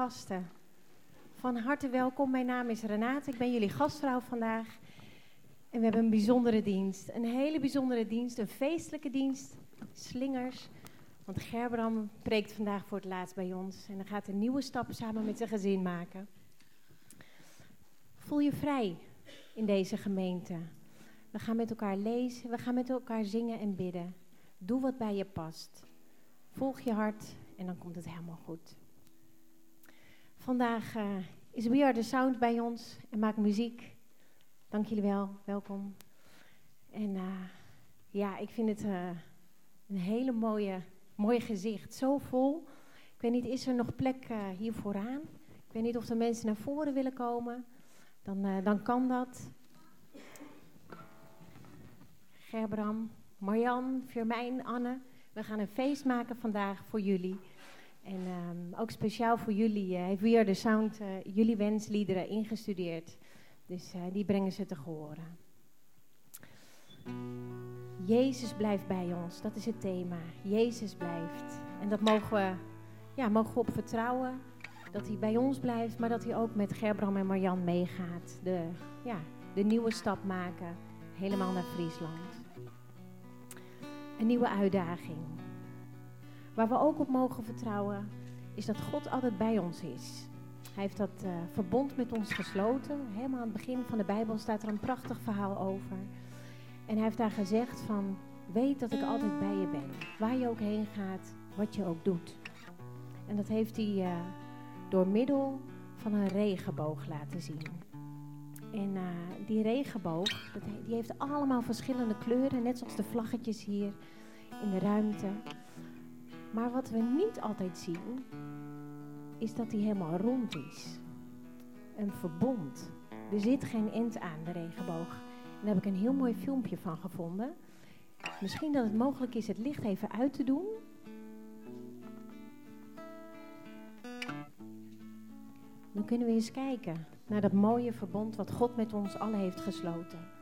gasten. Van harte welkom. Mijn naam is Renate. Ik ben jullie gastvrouw vandaag. En we hebben een bijzondere dienst. Een hele bijzondere dienst. Een feestelijke dienst. Slingers. Want Gerbram preekt vandaag voor het laatst bij ons. En dan gaat een nieuwe stap samen met zijn gezin maken. Voel je vrij in deze gemeente. We gaan met elkaar lezen. We gaan met elkaar zingen en bidden. Doe wat bij je past. Volg je hart en dan komt het helemaal goed. Vandaag uh, is We Are The Sound bij ons en maakt muziek. Dank jullie wel, welkom. En uh, ja, ik vind het uh, een hele mooie, mooi gezicht, zo vol. Ik weet niet, is er nog plek hier vooraan? Ik weet niet of er mensen naar voren willen komen. Dan, dan kan dat. Gerbram, Marjan, Firmijn, Anne. We gaan een feest maken vandaag voor jullie. En um, ook speciaal voor jullie uh, heeft We the Sound uh, jullie wensliederen ingestudeerd. Dus uh, die brengen ze te horen. Jezus blijft bij ons, dat is het thema. Jezus blijft. En dat mogen we, ja, mogen op vertrouwen. Dat hij bij ons blijft, maar dat hij ook met Gerbram en Marjan meegaat. De, ja, de nieuwe stap maken, helemaal naar Friesland. Een nieuwe uitdaging. Waar we ook op mogen vertrouwen, is dat God altijd bij ons is. Hij heeft dat uh, verbond met ons gesloten. Helemaal aan het begin van de Bijbel staat er een prachtig verhaal over. En hij heeft daar gezegd van, weet dat ik altijd bij je ben. Waar je ook heen gaat, wat je ook doet. En dat heeft hij uh, door middel van een regenboog laten zien. En uh, die regenboog, dat, die heeft allemaal verschillende kleuren, net zoals de vlaggetjes hier in de ruimte. Maar wat we niet altijd zien, is dat die helemaal rond is. Een verbond. Er zit geen end aan, de regenboog. En daar heb ik een heel mooi filmpje van gevonden. Misschien dat het mogelijk is het licht even uit te doen. Dan kunnen we eens kijken naar dat mooie verbond wat God met ons allen heeft gesloten.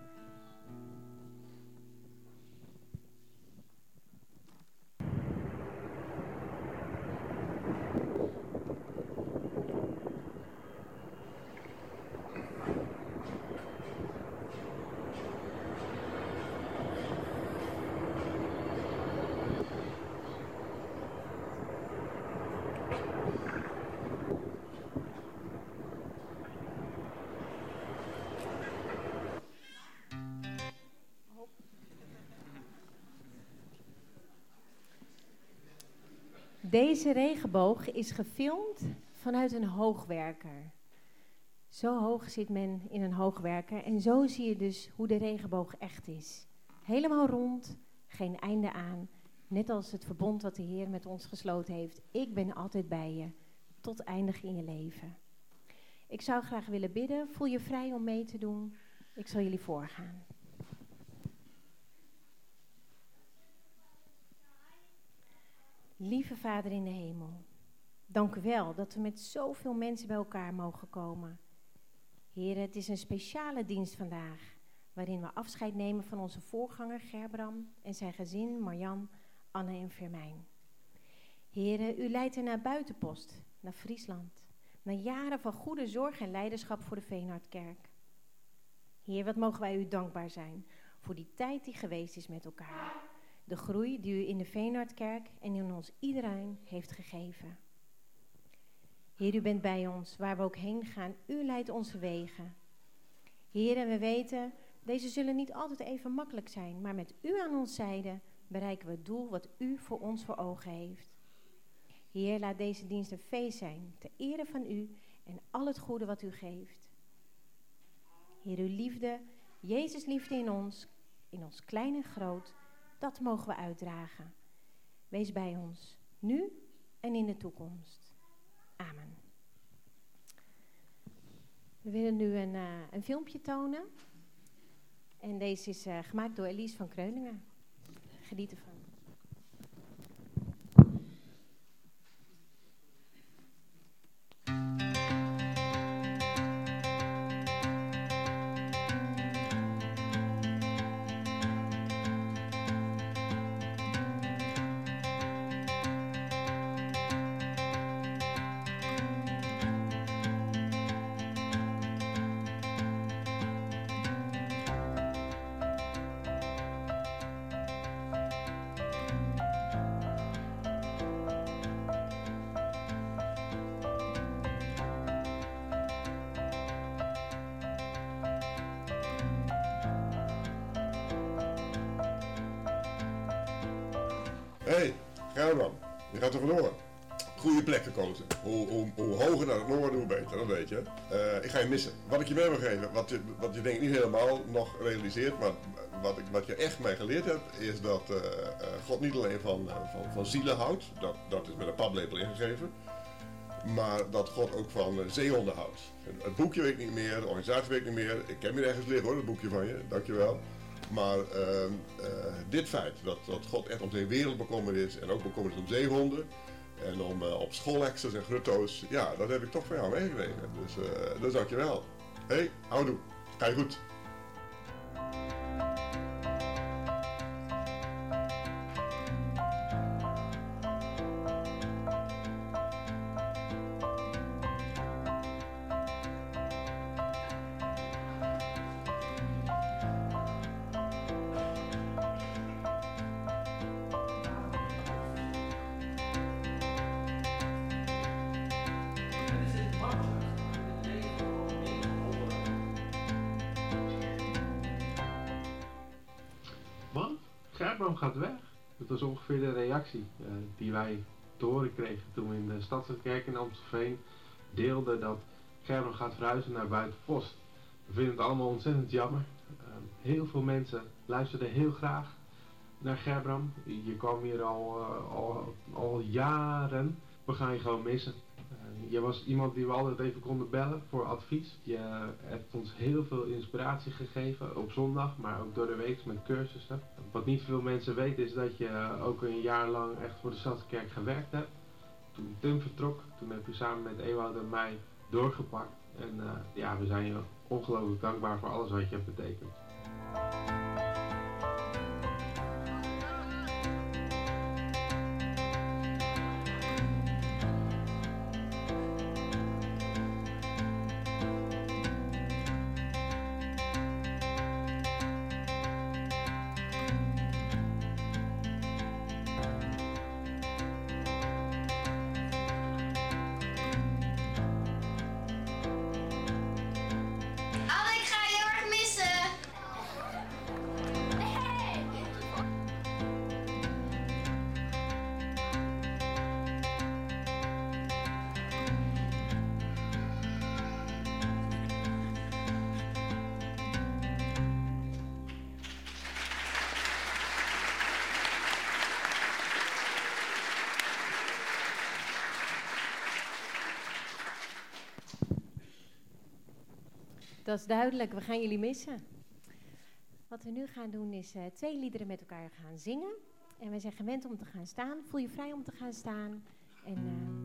Deze regenboog is gefilmd vanuit een hoogwerker. Zo hoog zit men in een hoogwerker en zo zie je dus hoe de regenboog echt is. Helemaal rond, geen einde aan, net als het verbond wat de Heer met ons gesloten heeft. Ik ben altijd bij je, tot eindig in je leven. Ik zou graag willen bidden, voel je vrij om mee te doen. Ik zal jullie voorgaan. Lieve Vader in de hemel, dank u wel dat we met zoveel mensen bij elkaar mogen komen. Heer, het is een speciale dienst vandaag, waarin we afscheid nemen van onze voorganger Gerbram en zijn gezin Marjan, Anne en Vermijn. Heer, u leidt er naar buitenpost, naar Friesland, na jaren van goede zorg en leiderschap voor de Veenhardkerk. Heer, wat mogen wij u dankbaar zijn voor die tijd die geweest is met elkaar de groei die u in de Veenhardkerk en in ons iedereen heeft gegeven. Heer, u bent bij ons, waar we ook heen gaan. U leidt onze wegen. Heer, en we weten, deze zullen niet altijd even makkelijk zijn, maar met u aan ons zijde bereiken we het doel wat u voor ons voor ogen heeft. Heer, laat deze dienst een feest zijn, ter ere van u en al het goede wat u geeft. Heer, uw liefde, Jezus liefde in ons, in ons klein en groot, dat mogen we uitdragen. Wees bij ons, nu en in de toekomst. Amen. We willen nu een, een filmpje tonen. En deze is uh, gemaakt door Elise van Kreuningen. Geniet ervan. Wat ik je mee wil geven, wat je, wat je denk ik niet helemaal nog realiseert, maar wat, ik, wat je echt mij geleerd hebt, is dat uh, God niet alleen van, van, van zielen houdt, dat, dat is met een paplepel ingegeven, maar dat God ook van zeehonden houdt. Het boekje weet ik niet meer, de organisatie weet ik niet meer, ik heb hier ergens liggen hoor, het boekje van je, dankjewel. Maar uh, dit feit, dat, dat God echt om zijn wereld bekommerd is en ook bekommerd is om zeehonden en om op schoolexers en grutto's, ja, dat heb ik toch van jou meegekregen. Dus uh, dus dankjewel. Hé, hey, houdoe. Je goed. Gerbrand gaat weg. Dat was ongeveer de reactie uh, die wij te horen kregen toen we in de Stadskerk in Amstelveen deelden dat Gerbrand gaat verhuizen naar Buitenpost. We vinden het allemaal ontzettend jammer. Uh, heel veel mensen luisterden heel graag naar Gerbram. Je kwam hier al, uh, al, al jaren. We gaan je gewoon missen. Je was iemand die we altijd even konden bellen voor advies. Je hebt ons heel veel inspiratie gegeven op zondag, maar ook door de week met cursussen. Wat niet veel mensen weten is dat je ook een jaar lang echt voor de Stadskerk gewerkt hebt. Toen Tim vertrok, toen heb je samen met Ewout en mij doorgepakt. En uh, ja, we zijn je ongelooflijk dankbaar voor alles wat je hebt betekend. Dat is duidelijk, we gaan jullie missen. Wat we nu gaan doen is uh, twee liederen met elkaar gaan zingen. En wij zijn gewend om te gaan staan. Voel je vrij om te gaan staan. En uh,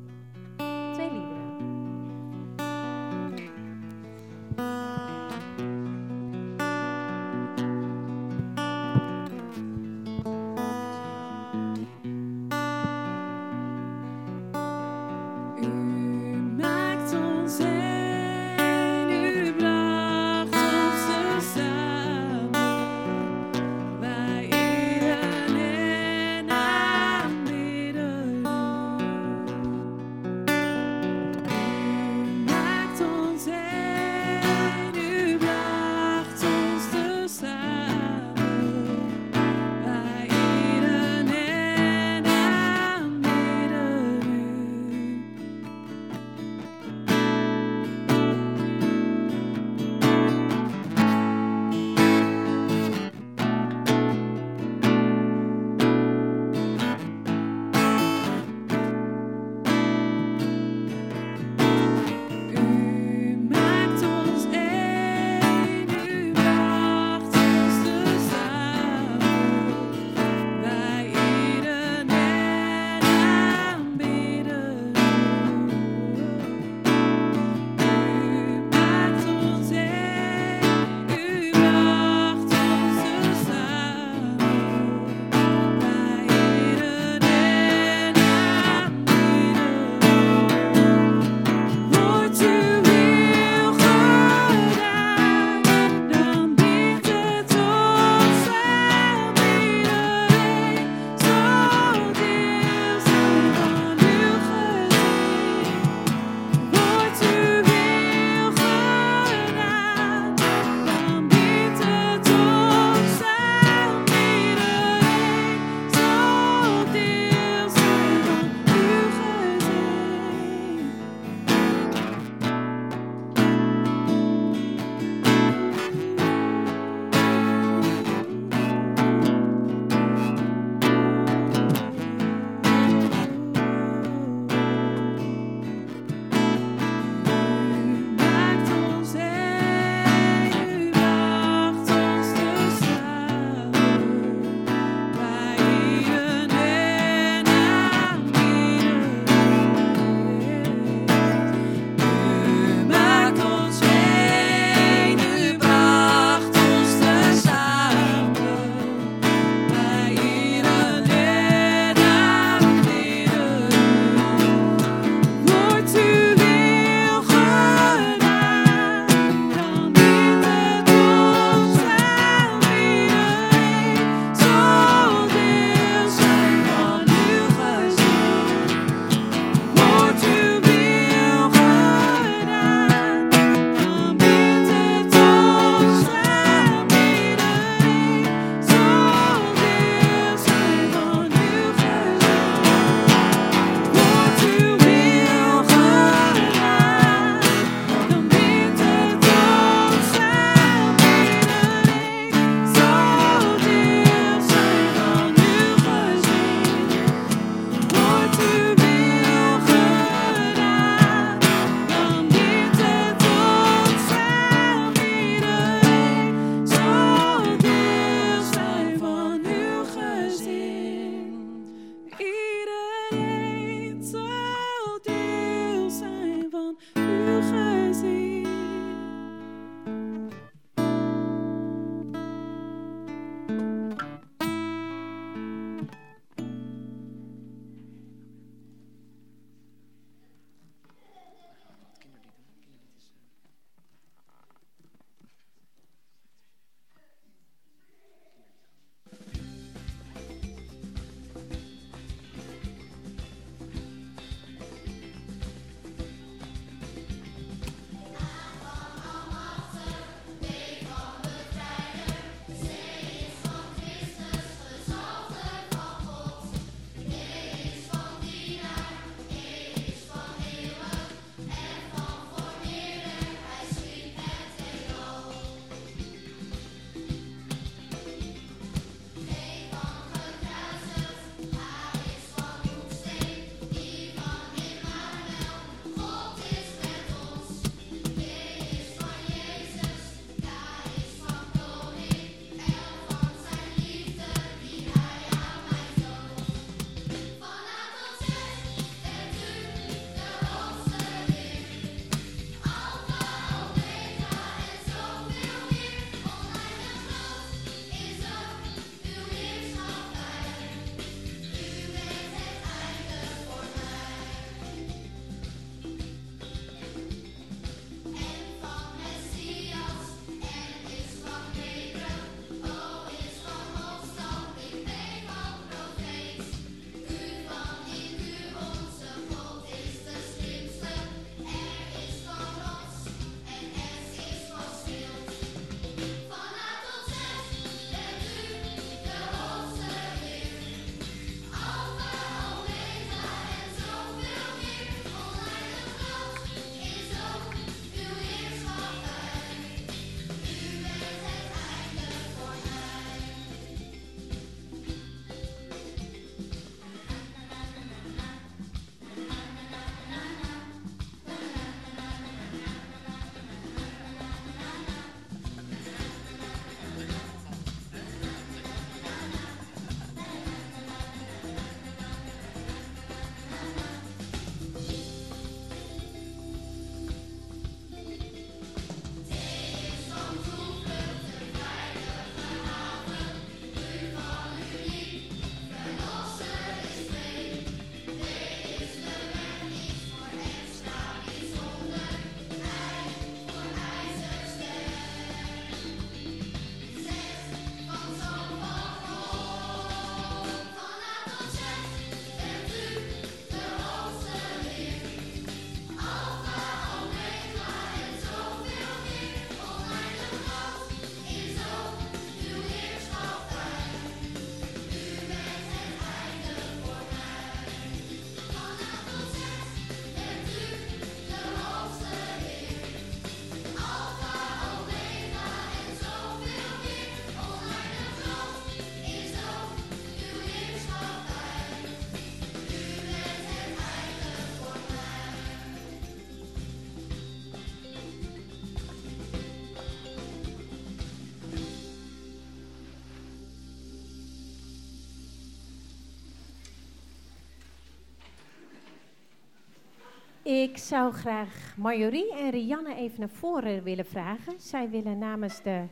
Ik zou graag Marjorie en Rianne even naar voren willen vragen. Zij willen namens de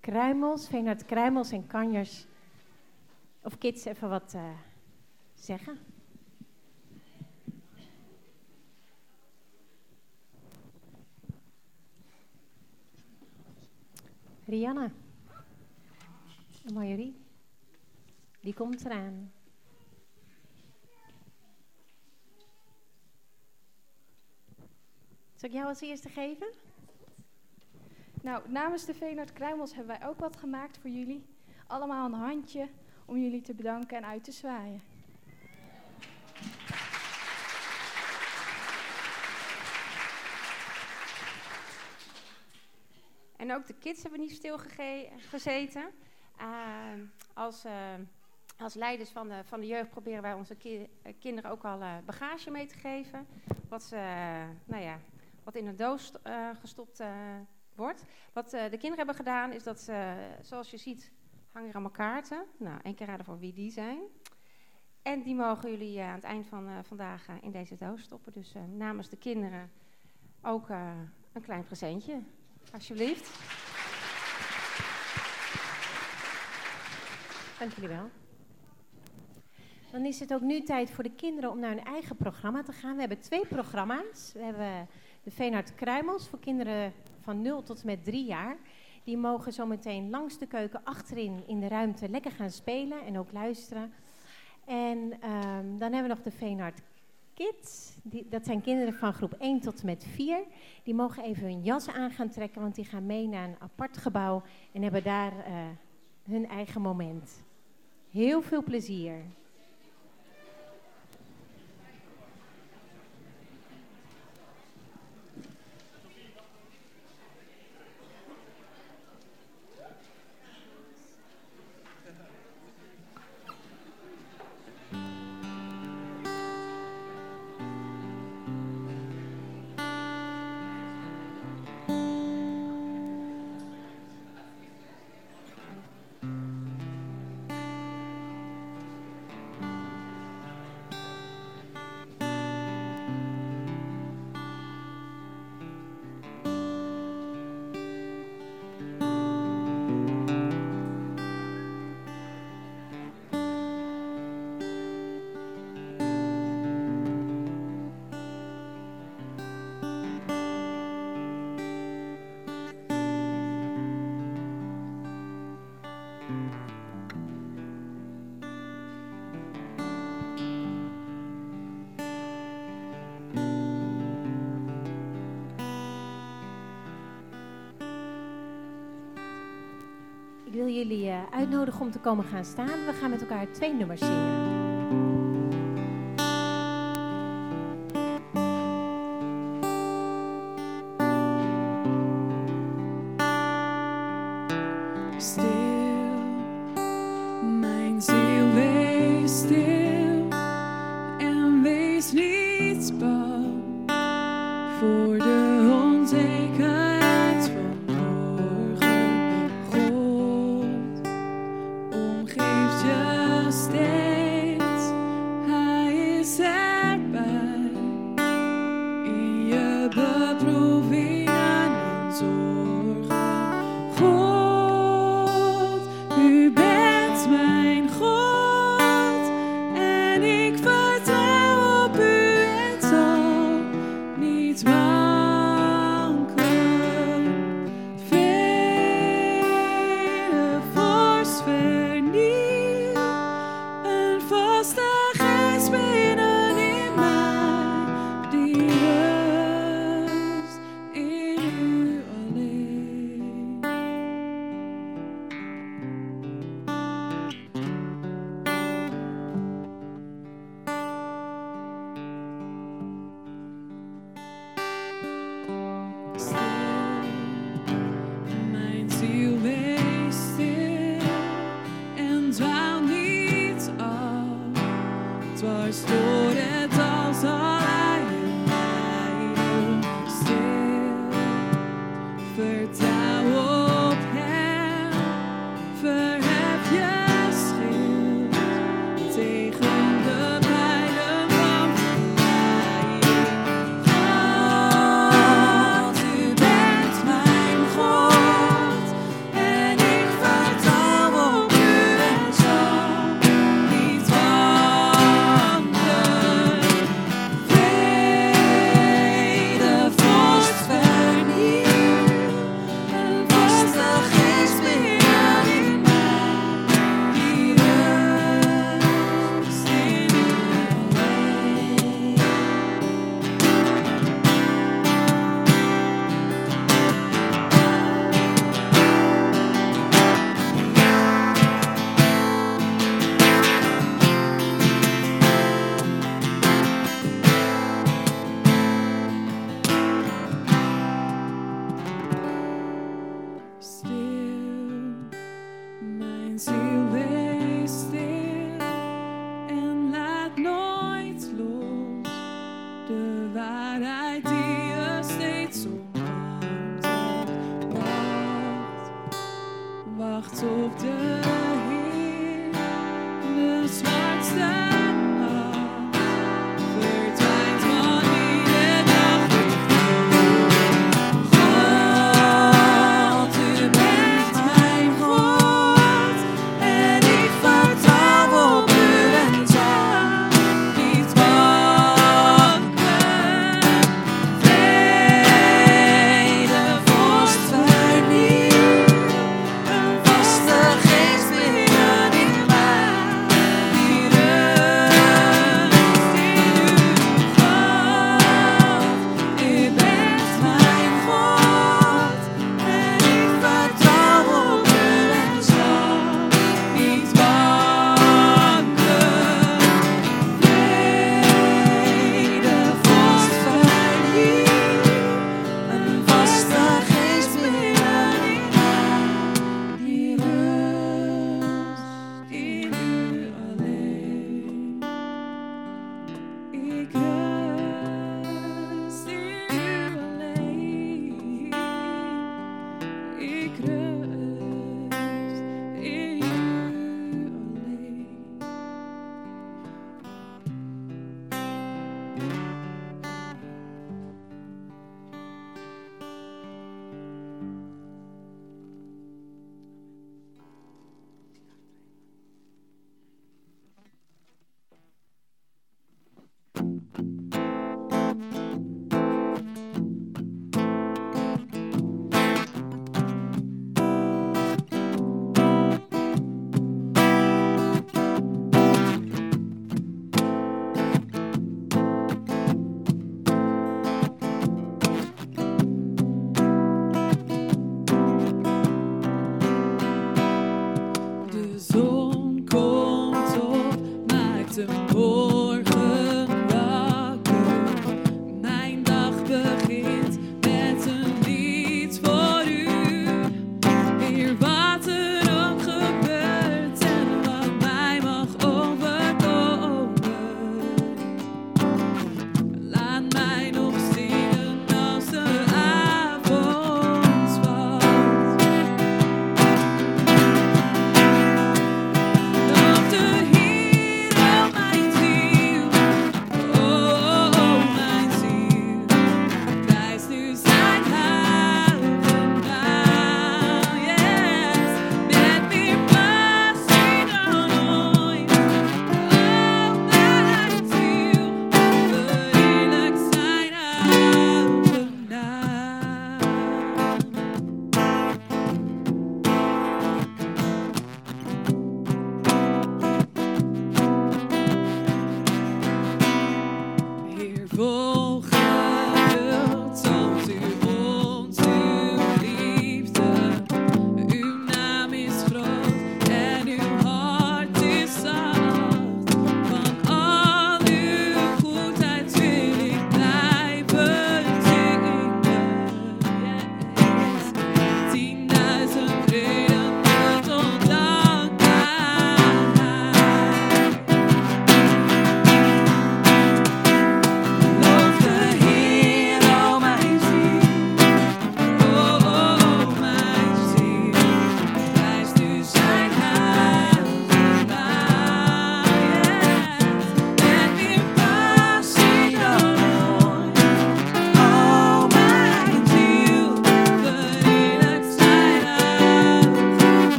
Kruimels, Veenhard Kruimels en Kanjers of Kids even wat uh, zeggen. Rianne en Marjorie, die komt eraan. Zal ik jou als eerste geven? Nou, namens de Veenhard Kruimels hebben wij ook wat gemaakt voor jullie. Allemaal een handje om jullie te bedanken en uit te zwaaien. En ook de kids hebben niet stil gezeten. Uh, als, uh, als leiders van de, van de jeugd proberen wij onze ki kinderen ook al uh, bagage mee te geven. Wat ze, nou ja, wat in een doos uh, gestopt uh, wordt. Wat uh, de kinderen hebben gedaan is dat ze, zoals je ziet, hangen er allemaal kaarten. Nou, één keer raden voor wie die zijn. En die mogen jullie aan het eind van vandaag in deze doos stoppen. Dus namens de kinderen ook een klein presentje. Alsjeblieft. Dank jullie wel. Dan is het ook nu tijd voor de kinderen om naar hun eigen programma te gaan. We hebben twee programma's. We hebben de Veenhard Kruimels voor kinderen van 0 tot met 3 jaar. Die mogen zometeen langs de keuken achterin in de ruimte lekker gaan spelen en ook luisteren. En um, dan hebben we nog de Veenhard Kids. Die, dat zijn kinderen van groep 1 tot en met 4. Die mogen even hun jas aan gaan trekken, want die gaan mee naar een apart gebouw en hebben daar uh, hun eigen moment. Heel veel plezier. Wil jullie uh, uitnodigen om te komen gaan staan. We gaan met elkaar twee nummers zingen.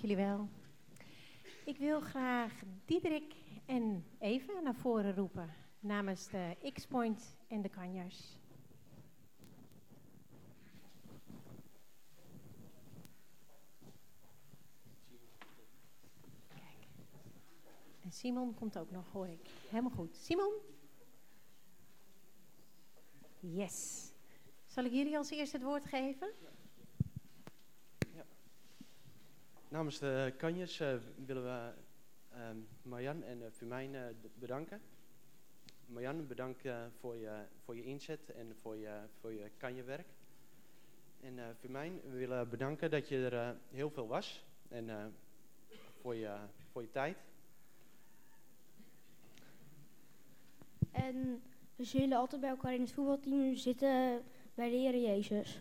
Jullie wel. Ik wil graag Diederik en Eva naar voren roepen namens de X-Point en de Kanjers. Kijk. En Simon komt ook nog, hoor ik. Helemaal goed. Simon? Yes. Zal ik jullie als eerste het woord geven? Namens de kanjers uh, willen we uh, Marjan en Fumijn uh, bedanken. Marjan, bedankt voor, je, voor je inzet en voor je, voor je kanjewerk. En uh, Fumijn, we willen bedanken dat je er heel veel was. En voor, je, voor je tijd. En we zullen altijd bij elkaar in het voetbalteam zitten Bij de Heer Jezus.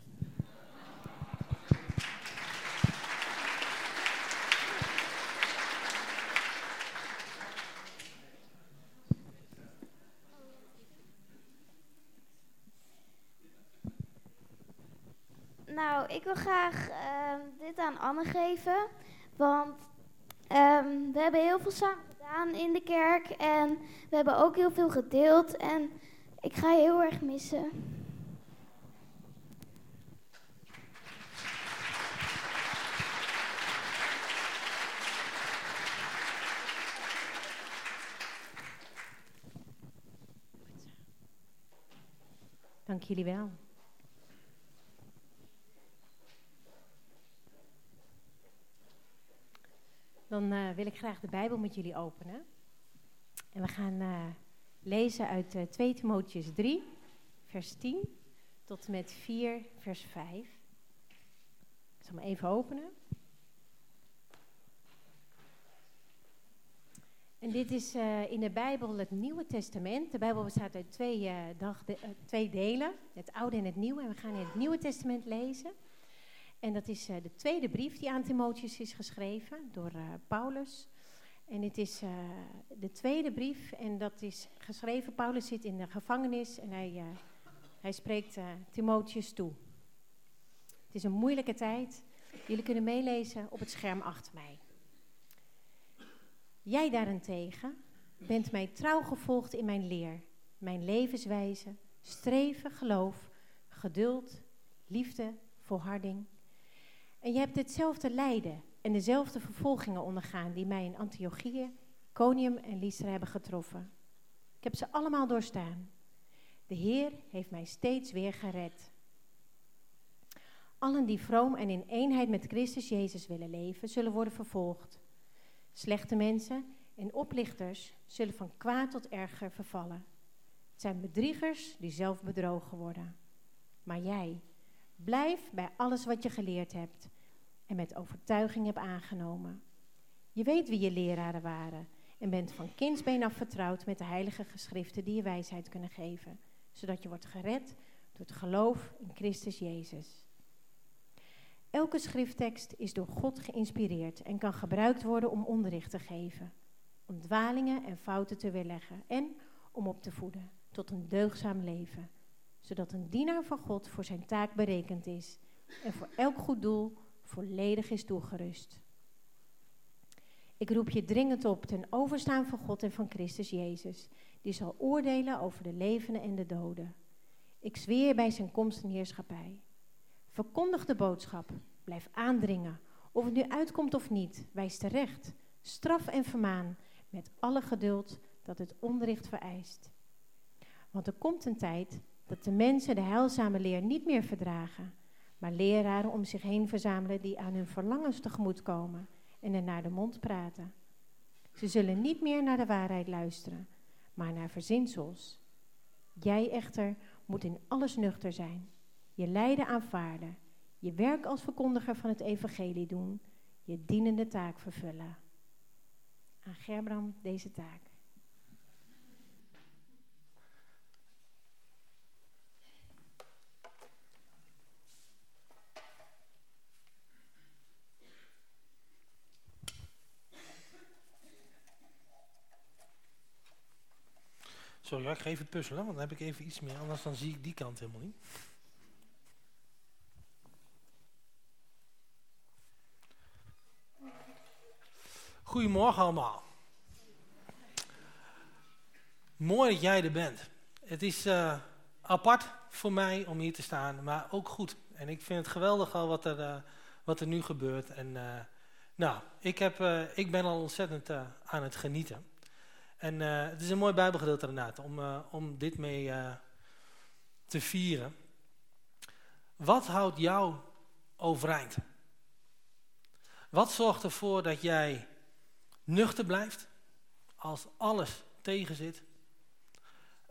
Nou, ik wil graag ehm, dit aan Anne geven. Want ehm, we hebben heel veel samen gedaan in de kerk. En we hebben ook heel veel gedeeld. En ik ga je heel erg missen. Dank jullie wel. Dan uh, wil ik graag de Bijbel met jullie openen. En we gaan uh, lezen uit uh, 2 Timotheus 3, vers 10 tot met 4, vers 5. Ik zal hem even openen. En dit is in de Bijbel het Nieuwe Testament. De Bijbel bestaat uit twee, dag, de, twee delen, het Oude en het Nieuwe. En we gaan in het Nieuwe Testament lezen. En dat is de tweede brief die aan Timotheus is geschreven door Paulus. En het is de tweede brief en dat is geschreven. Paulus zit in de gevangenis en hij, hij spreekt Timotheus toe. Het is een moeilijke tijd. Jullie kunnen meelezen op het scherm achter mij. Jij daarentegen bent mij trouw gevolgd in mijn leer, mijn levenswijze, streven, geloof, geduld, liefde, volharding. En je hebt hetzelfde lijden en dezelfde vervolgingen ondergaan die mij in Antiochië, Conium en Lystra hebben getroffen. Ik heb ze allemaal doorstaan. De Heer heeft mij steeds weer gered. Allen die vroom en in eenheid met Christus Jezus willen leven, zullen worden vervolgd. Slechte mensen en oplichters zullen van kwaad tot erger vervallen. Het zijn bedriegers die zelf bedrogen worden. Maar jij, blijf bij alles wat je geleerd hebt en met overtuiging hebt aangenomen. Je weet wie je leraren waren en bent van kindsbeen af vertrouwd met de heilige geschriften die je wijsheid kunnen geven, zodat je wordt gered door het geloof in Christus Jezus. Elke schrifttekst is door God geïnspireerd en kan gebruikt worden om onderricht te geven, om dwalingen en fouten te weerleggen en om op te voeden tot een deugzaam leven, zodat een dienaar van God voor zijn taak berekend is en voor elk goed doel volledig is toegerust. Ik roep je dringend op ten overstaan van God en van Christus Jezus, die zal oordelen over de levenden en de doden. Ik zweer bij zijn komst en heerschappij. Verkondig de boodschap, blijf aandringen. Of het nu uitkomt of niet, wijs terecht, straf en vermaan met alle geduld dat het onderricht vereist. Want er komt een tijd dat de mensen de heilzame leer niet meer verdragen, maar leraren om zich heen verzamelen die aan hun verlangens tegemoet komen en er naar de mond praten. Ze zullen niet meer naar de waarheid luisteren, maar naar verzinsels. Jij echter moet in alles nuchter zijn je lijden aanvaarden, je werk als verkondiger van het evangelie doen, je dienende taak vervullen. Aan Gerbram deze taak. Sorry, ik ga even puzzelen, want dan heb ik even iets meer, anders dan zie ik die kant helemaal niet. Goedemorgen allemaal. Mooi dat jij er bent. Het is uh, apart voor mij om hier te staan, maar ook goed. En ik vind het geweldig al wat er, uh, wat er nu gebeurt. En uh, nou, ik, heb, ik ben al ontzettend aan het genieten. En het is een mooi bijbelgedeelte inderdaad, om, om dit mee te vieren. Wat houdt jou overeind? Wat zorgt ervoor dat jij nuchter blijft als alles tegenzit.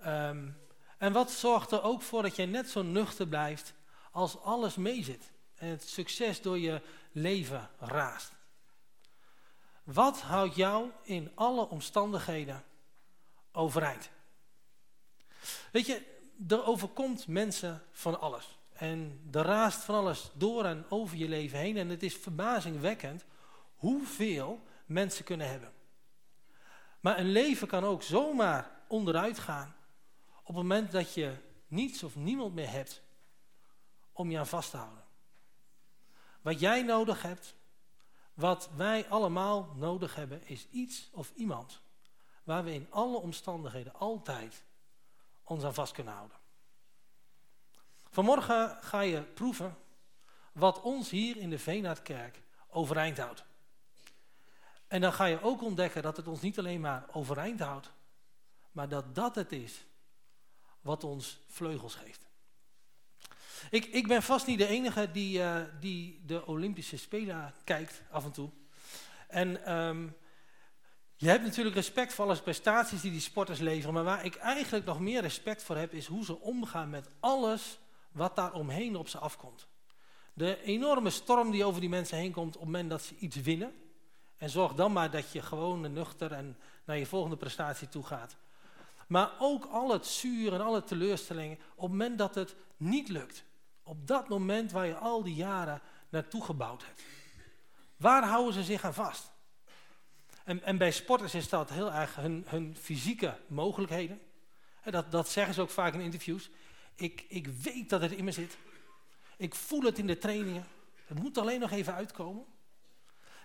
Um, en wat zorgt er ook voor dat je net zo nuchter blijft als alles meezit en het succes door je leven raast. Wat houdt jou in alle omstandigheden overeind? Weet je, er overkomt mensen van alles. En er raast van alles door en over je leven heen. En het is verbazingwekkend hoeveel mensen kunnen hebben. Maar een leven kan ook zomaar onderuit gaan op het moment dat je niets of niemand meer hebt om je aan vast te houden. Wat jij nodig hebt, wat wij allemaal nodig hebben, is iets of iemand waar we in alle omstandigheden altijd ons aan vast kunnen houden. Vanmorgen ga je proeven wat ons hier in de Veenaardkerk overeind houdt. En dan ga je ook ontdekken dat het ons niet alleen maar overeind houdt, maar dat dat het is wat ons vleugels geeft. Ik, ik ben vast niet de enige die, uh, die de Olympische Spelen kijkt af en toe. En um, je hebt natuurlijk respect voor alle prestaties die die sporters leveren. Maar waar ik eigenlijk nog meer respect voor heb, is hoe ze omgaan met alles wat daar omheen op ze afkomt. De enorme storm die over die mensen heen komt op het moment dat ze iets winnen. En zorg dan maar dat je gewoon nuchter en naar je volgende prestatie toe gaat. Maar ook al het zuur en alle teleurstellingen op het moment dat het niet lukt. Op dat moment waar je al die jaren naartoe gebouwd hebt. Waar houden ze zich aan vast? En, en bij sporters is dat heel erg hun, hun fysieke mogelijkheden. dat, dat zeggen ze ook vaak in interviews. Ik, ik weet dat het in me zit. Ik voel het in de trainingen. Het moet alleen nog even uitkomen.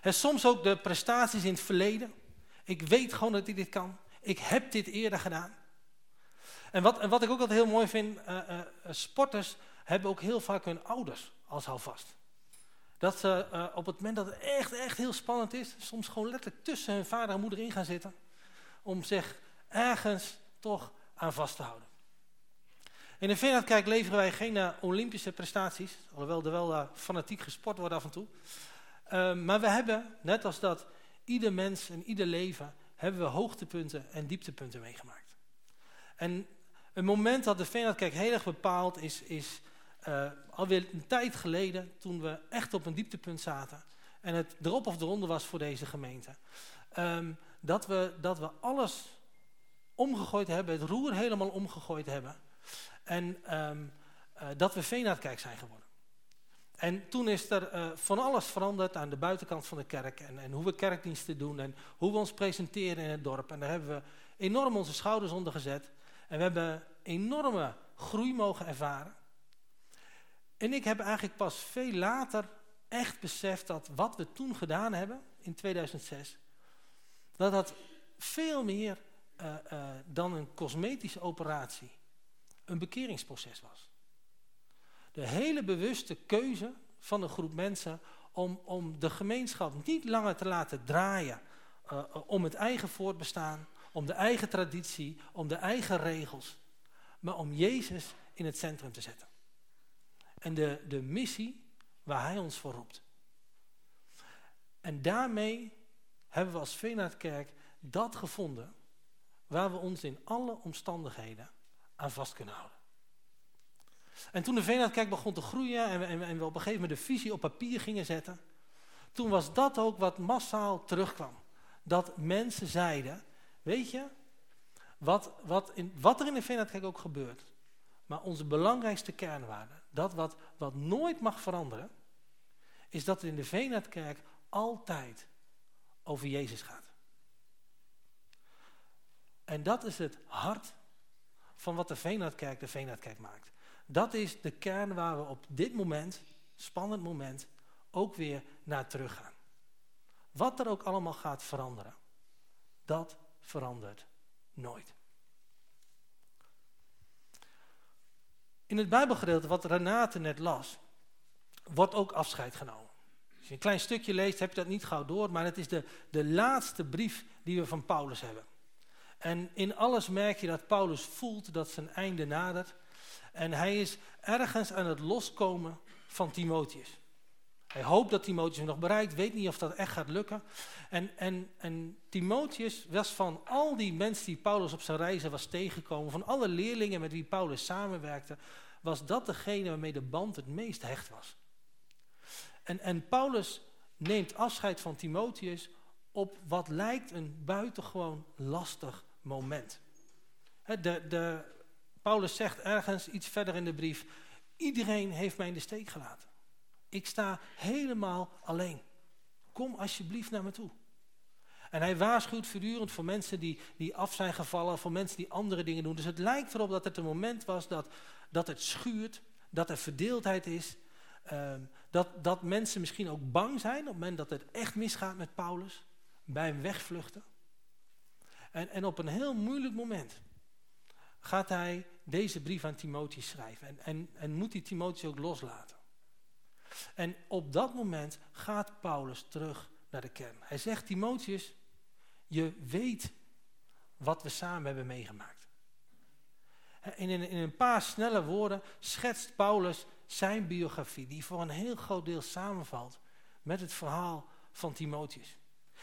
En soms ook de prestaties in het verleden. Ik weet gewoon dat ik dit kan. Ik heb dit eerder gedaan. En wat, en wat ik ook altijd heel mooi vind, uh, uh, sporters hebben ook heel vaak hun ouders als houvast. Dat ze uh, op het moment dat het echt, echt heel spannend is, soms gewoon letterlijk tussen hun vader en moeder in gaan zitten. Om zich ergens toch aan vast te houden. In de Veenhardkerk leveren wij geen uh, Olympische prestaties, alhoewel er wel uh, fanatiek gesport wordt af en toe. Ehm, maar we hebben, net als dat ieder mens en ieder leven, hebben we hoogtepunten en dieptepunten meegemaakt. En een moment dat de Veenhardkerk heel erg bepaald is, is uh, alweer een tijd geleden, toen we echt op een dieptepunt zaten. En het erop of eronder was voor deze gemeente. Um, dat, we, dat we alles omgegooid hebben, het roer helemaal omgegooid hebben. En um, uh, dat we Veenhardkerk zijn geworden. En toen is er uh, van alles veranderd aan de buitenkant van de kerk. En, en, hoe we kerkdiensten doen en hoe we ons presenteren in het dorp. En daar hebben we enorm onze schouders onder gezet. En we hebben enorme groei mogen ervaren. En ik heb eigenlijk pas veel later echt beseft dat wat we toen gedaan hebben, in 2006, dat dat veel meer uh, uh, dan een cosmetische operatie, een bekeringsproces was. De hele bewuste keuze van een groep mensen om, om de gemeenschap niet langer te laten draaien uh, om het eigen voortbestaan, om de eigen traditie, om de eigen regels, maar om Jezus in het centrum te zetten en de, de missie waar hij ons voor roept. En daarmee hebben we als Veenaardkerk dat gevonden waar we ons in alle omstandigheden aan vast kunnen houden. En toen de Veenaardkerk begon te groeien en we, en, op een gegeven moment de visie op papier gingen zetten, toen was dat ook wat massaal terugkwam. Dat mensen zeiden, weet je, wat, wat, in, wat er in de Veenaardkerk ook gebeurt, maar onze belangrijkste kernwaarden, dat wat, wat nooit mag veranderen, is dat het in de Veenhardkerk altijd over Jezus gaat. En dat is het hart van wat de Veenhardkerk de Veenhardkerk maakt. Dat is de kern waar we op dit moment, spannend moment, ook weer naar teruggaan. Wat er ook allemaal gaat veranderen, dat verandert nooit. In het Bijbelgedeelte wat Renate net las, wordt ook afscheid genomen. Als je een klein stukje leest, heb je dat niet gauw door, maar het is de, de laatste brief die we van Paulus hebben. En in alles merk je dat Paulus voelt dat zijn einde nadert. En hij is ergens aan het loskomen van Timotheus. Hij hoopt dat Timotheus hem nog bereikt, weet niet of dat echt gaat lukken. En, en, en Timotheus was van al die mensen die Paulus op zijn reizen was tegengekomen, van alle leerlingen met wie Paulus samenwerkte, was dat degene waarmee de band het meest hecht was. En, en Paulus neemt afscheid van Timotheus op wat lijkt een buitengewoon lastig moment. De, de Paulus zegt ergens iets verder in de brief, iedereen heeft mij in de steek gelaten. Ik sta helemaal alleen. Kom alsjeblieft naar me toe. En hij waarschuwt voortdurend voor mensen die, die af zijn gevallen, voor mensen die andere dingen doen. Dus het lijkt erop dat het een moment was dat, dat het schuurt, dat er verdeeldheid is. Ehm, dat, dat mensen misschien ook bang zijn op het moment dat het echt misgaat met Paulus. Bij hem wegvluchten. En, en op een heel moeilijk moment gaat hij deze brief aan Timotheus schrijven. En, en, en moet hij Timotheus ook loslaten. En op dat moment gaat Paulus terug naar de kern. Hij zegt, Timotheus, je weet wat we samen hebben meegemaakt. In, in een paar snelle woorden schetst Paulus zijn biografie, die voor een heel groot deel samenvalt met het verhaal van Timotheus.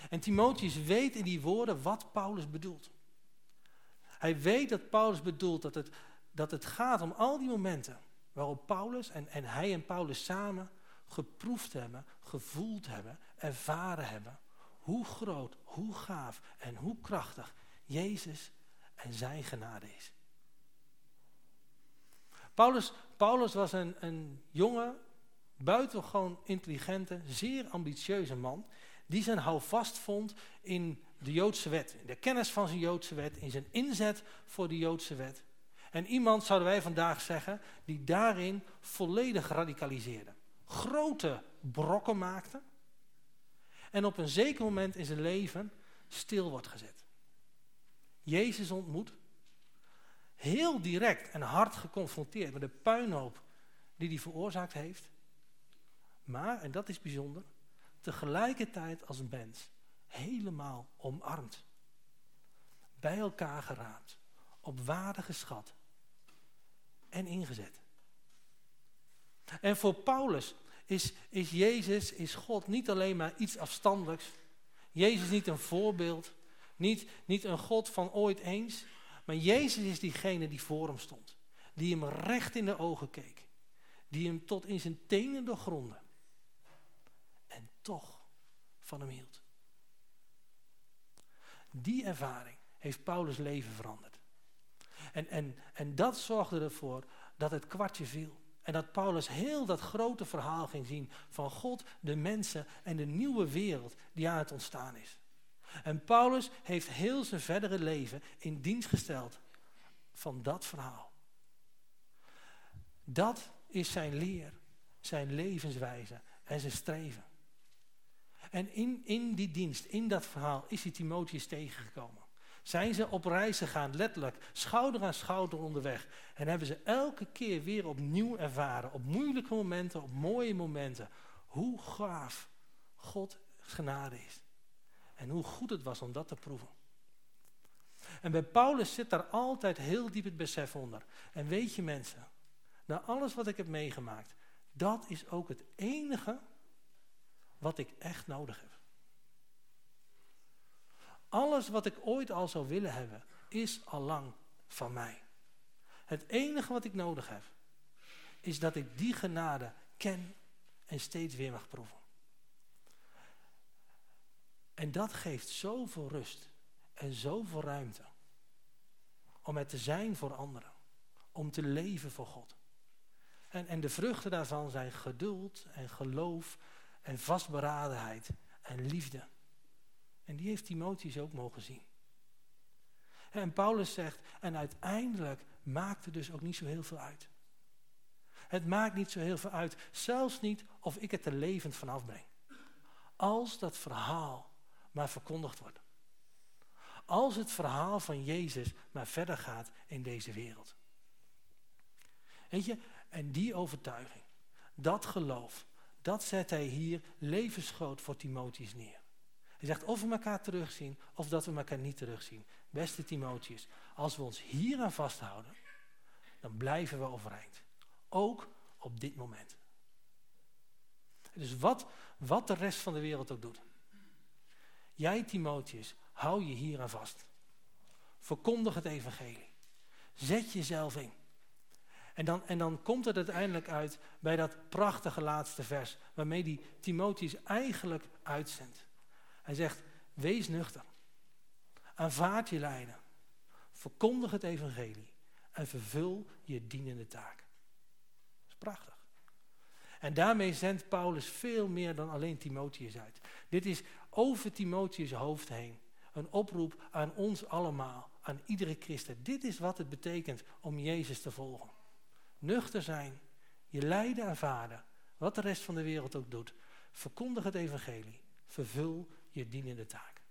En Timotheus weet in die woorden wat Paulus bedoelt. Hij weet dat Paulus bedoelt dat het, dat het gaat om al die momenten waarop Paulus en, en hij en Paulus samen geproefd hebben, gevoeld hebben, ervaren hebben hoe groot, hoe gaaf en hoe krachtig Jezus en zijn genade is. Paulus, Paulus was een, een jonge, buitengewoon intelligente, zeer ambitieuze man, die zijn houvast vond in de Joodse wet, in de kennis van zijn Joodse wet, in zijn inzet voor de Joodse wet. En iemand, zouden wij vandaag zeggen, die daarin volledig radicaliseerde. Grote brokken maakte en op een zeker moment in zijn leven stil wordt gezet. Jezus ontmoet, heel direct en hard geconfronteerd met de puinhoop die hij veroorzaakt heeft. Maar, en dat is bijzonder, tegelijkertijd als mens helemaal omarmd. Bij elkaar geraapt, op waarde geschat en ingezet. En voor Paulus is, is Jezus, is God niet alleen maar iets afstandelijks. Jezus niet een voorbeeld, niet, niet een God van ooit eens. Maar Jezus is diegene die voor hem stond. Die hem recht in de ogen keek. Die hem tot in zijn tenen doorgrondde. En toch van hem hield. Die ervaring heeft Paulus' leven veranderd. En, en, en dat zorgde ervoor dat het kwartje viel. En dat Paulus heel dat grote verhaal ging zien van God, de mensen en de nieuwe wereld die aan het ontstaan is. En Paulus heeft heel zijn verdere leven in dienst gesteld van dat verhaal. Dat is zijn leer, zijn levenswijze en zijn streven. En in, in die dienst, in dat verhaal, is hij Timotheus tegengekomen. Zijn ze op reis gegaan, letterlijk, schouder aan schouder onderweg. En hebben ze elke keer weer opnieuw ervaren, op moeilijke momenten, op mooie momenten, hoe gaaf God genade is. En hoe goed het was om dat te proeven. En bij Paulus zit daar altijd heel diep het besef onder. En weet je mensen, na alles wat ik heb meegemaakt, dat is ook het enige wat ik echt nodig heb. Alles wat ik ooit al zou willen hebben, is al lang van mij. Het enige wat ik nodig heb, is dat ik die genade ken en steeds weer mag proeven. En dat geeft zoveel rust en zoveel ruimte om er te zijn voor anderen, om te leven voor God. En, en de vruchten daarvan zijn geduld en geloof en vastberadenheid en liefde. En die heeft Timotheus ook mogen zien. En Paulus zegt, en uiteindelijk maakt het dus ook niet zo heel veel uit. Het maakt niet zo heel veel uit, zelfs niet of ik het er levend van afbreng. Als dat verhaal maar verkondigd wordt. Als het verhaal van Jezus maar verder gaat in deze wereld. Weet je, en die overtuiging, dat geloof, dat zet hij hier levensgroot voor Timotheus neer. Hij zegt of we elkaar terugzien of dat we elkaar niet terugzien. Beste Timotheus, als we ons hier aan vasthouden, dan blijven we overeind. Ook op dit moment. Dus wat, wat de rest van de wereld ook doet. Jij Timotheus, hou je hier aan vast. Verkondig het evangelie. Zet jezelf in. En dan, en dan komt het uiteindelijk uit bij dat prachtige laatste vers, waarmee die Timotheus eigenlijk uitzendt. Hij zegt, wees nuchter. Aanvaard je lijden. Verkondig het evangelie. en vervul je dienende taak. Dat is prachtig. En daarmee zendt Paulus veel meer dan alleen Timotheus uit. Dit is over Timotheus hoofd heen. Een oproep aan ons allemaal, aan iedere christen. Dit is wat het betekent om Jezus te volgen. Nuchter zijn, je lijden aanvaarden, wat de rest van de wereld ook doet. Verkondig het evangelie, vervul je dienende taak.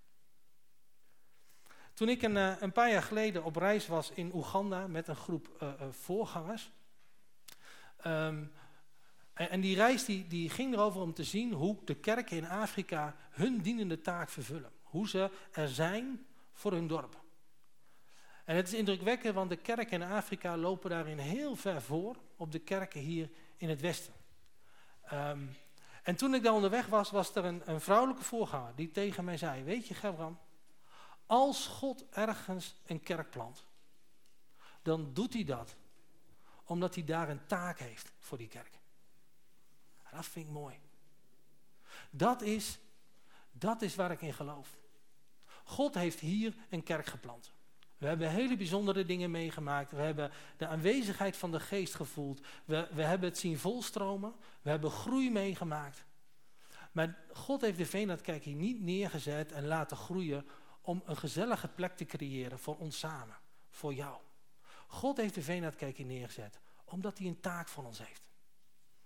Toen ik een, eh, een paar jaar geleden op reis was in Oeganda met een groep uh, uh, voorgangers. Um, en, die reis die, die ging erover om te zien hoe de kerken in Afrika hun dienende taak vervullen. Hoe ze er zijn voor hun dorp. En het is indrukwekkend, want de kerken in Afrika lopen daarin heel ver voor op de kerken hier in het Westen. Um, en toen ik daar onderweg was, was er een, een vrouwelijke voorganger die tegen mij zei, weet je Gebram, als God ergens een kerk plant, dan doet hij dat omdat hij daar een taak heeft voor die kerk. En dat vind ik mooi. Dat is, dat is waar ik in geloof. God heeft hier een kerk geplant. We hebben hele bijzondere dingen meegemaakt. We hebben de aanwezigheid van de geest gevoeld. We, we hebben het zien volstromen. We hebben groei meegemaakt. Maar God heeft de Veenlandkerk niet neergezet en laten groeien om een gezellige plek te creëren voor ons samen, voor jou. God heeft de Veenlandkerk neergezet omdat hij een taak van ons heeft.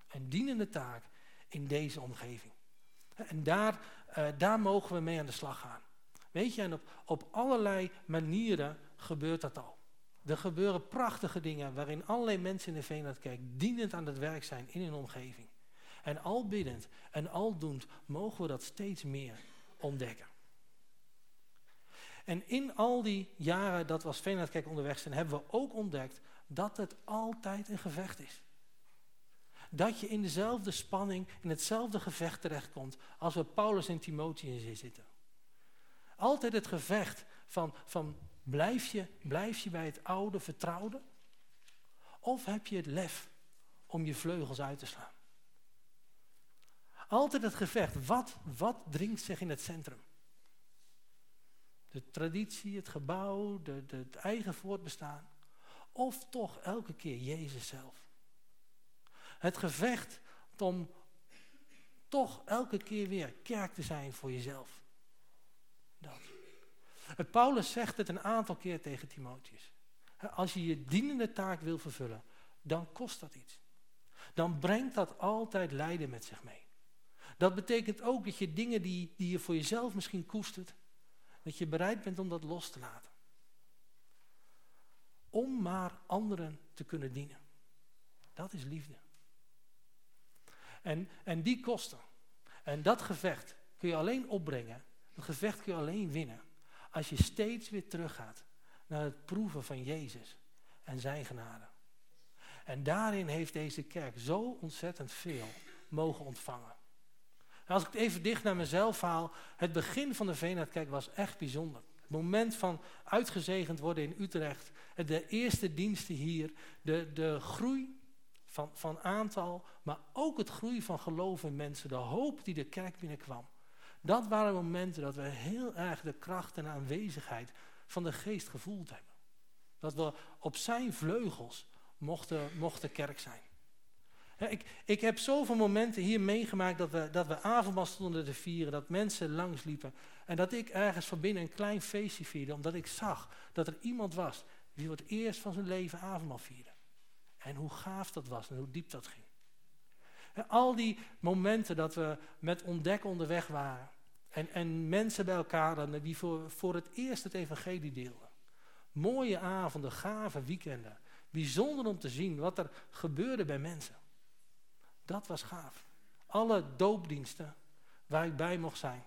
Een dienende taak in deze omgeving. En daar, uh, daar mogen we mee aan de slag gaan. Weet je, en op, op allerlei manieren gebeurt dat al. Er gebeuren prachtige dingen waarin allerlei mensen in de Veenlandkerk dienend aan het werk zijn in hun omgeving. En al biddend en al doend mogen we dat steeds meer ontdekken. En in al die jaren dat we als Veenlandkerk onderweg zijn, hebben we ook ontdekt dat het altijd een gevecht is. Dat je in dezelfde spanning, in hetzelfde gevecht terechtkomt als we Paulus en Timotheus zitten. Altijd het gevecht van, van blijf, je, blijf je bij het oude vertrouwde? Of heb je het lef om je vleugels uit te slaan? Altijd het gevecht. Wat, wat dringt zich in het centrum? De traditie, het gebouw, het eigen voortbestaan. Of toch elke keer Jezus zelf. Het gevecht om toch elke keer weer kerk te zijn voor jezelf. Dat. Het Paulus zegt het een aantal keer tegen Timotheus. Als je je dienende taak wil vervullen, dan kost dat iets. Dan brengt dat altijd lijden met zich mee. Dat betekent ook dat je dingen die, die je voor jezelf misschien koestert, dat je bereid bent om dat los te laten. Om maar anderen te kunnen dienen. Dat is liefde. En, en die kosten. En dat gevecht kun je alleen opbrengen. Dat gevecht kun je alleen winnen. Als je steeds weer teruggaat naar het proeven van Jezus en zijn genade. En daarin heeft deze kerk zo ontzettend veel mogen ontvangen. als ik het even dicht naar mezelf haal, het begin van de Veenhardkerk was echt bijzonder. Het moment van uitgezegend worden in Utrecht, de eerste diensten hier, de, de groei van, van aantal, maar ook het groei van geloof in mensen, de hoop die de kerk binnenkwam. Dat waren momenten dat we heel erg de kracht en aanwezigheid van de geest gevoeld hebben. Dat we op zijn vleugels mochten, mochten kerk zijn. ik, ik heb zoveel momenten hier meegemaakt dat we, dat we avondmaal stonden te vieren, dat mensen langsliepen. En dat ik ergens van binnen een klein feestje vierde, omdat ik zag dat er iemand was die voor het eerst van zijn leven avondmaal vierde. En hoe gaaf dat was en hoe diep dat ging. Al die momenten dat we met ontdekken onderweg waren. En, en mensen bij elkaar die voor, voor het eerst het evangelie deelden. Mooie avonden, gave weekenden. Bijzonder om te zien wat er gebeurde bij mensen. Dat was gaaf. Alle doopdiensten waar ik bij mocht zijn.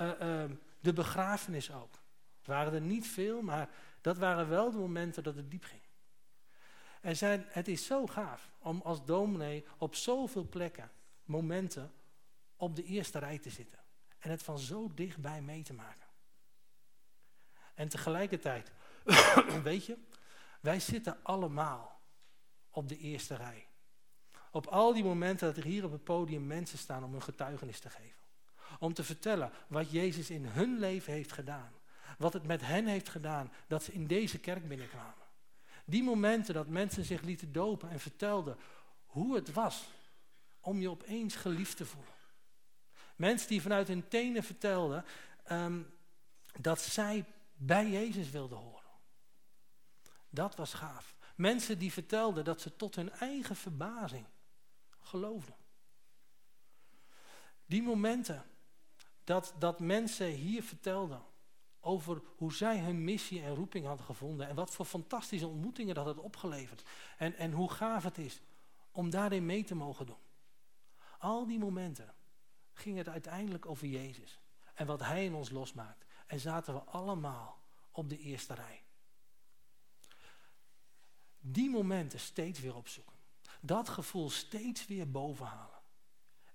Uh, uh, de begrafenis ook. Het waren er niet veel, maar dat waren wel de momenten dat het diep ging. En zijn, het is zo gaaf om als dominee op zoveel plekken, momenten, op de eerste rij te zitten. En het van zo dichtbij mee te maken. En tegelijkertijd, weet je, wij zitten allemaal op de eerste rij. Op al die momenten dat er hier op het podium mensen staan om hun getuigenis te geven. Om te vertellen wat Jezus in hun leven heeft gedaan. Wat het met hen heeft gedaan dat ze in deze kerk binnenkwamen. Die momenten dat mensen zich lieten dopen en vertelden hoe het was om je opeens geliefd te voelen. Mensen die vanuit hun tenen vertelden ehm, dat zij bij Jezus wilden horen. Dat was gaaf. Mensen die vertelden dat ze tot hun eigen verbazing geloofden. Die momenten dat, dat mensen hier vertelden over hoe zij hun missie en roeping hadden gevonden en wat voor fantastische ontmoetingen dat had opgeleverd. En, en hoe gaaf het is om daarin mee te mogen doen. Al die momenten gingen het uiteindelijk over Jezus en wat Hij in ons losmaakt. En zaten we allemaal op de eerste rij. Die momenten steeds weer opzoeken. Dat gevoel steeds weer bovenhalen.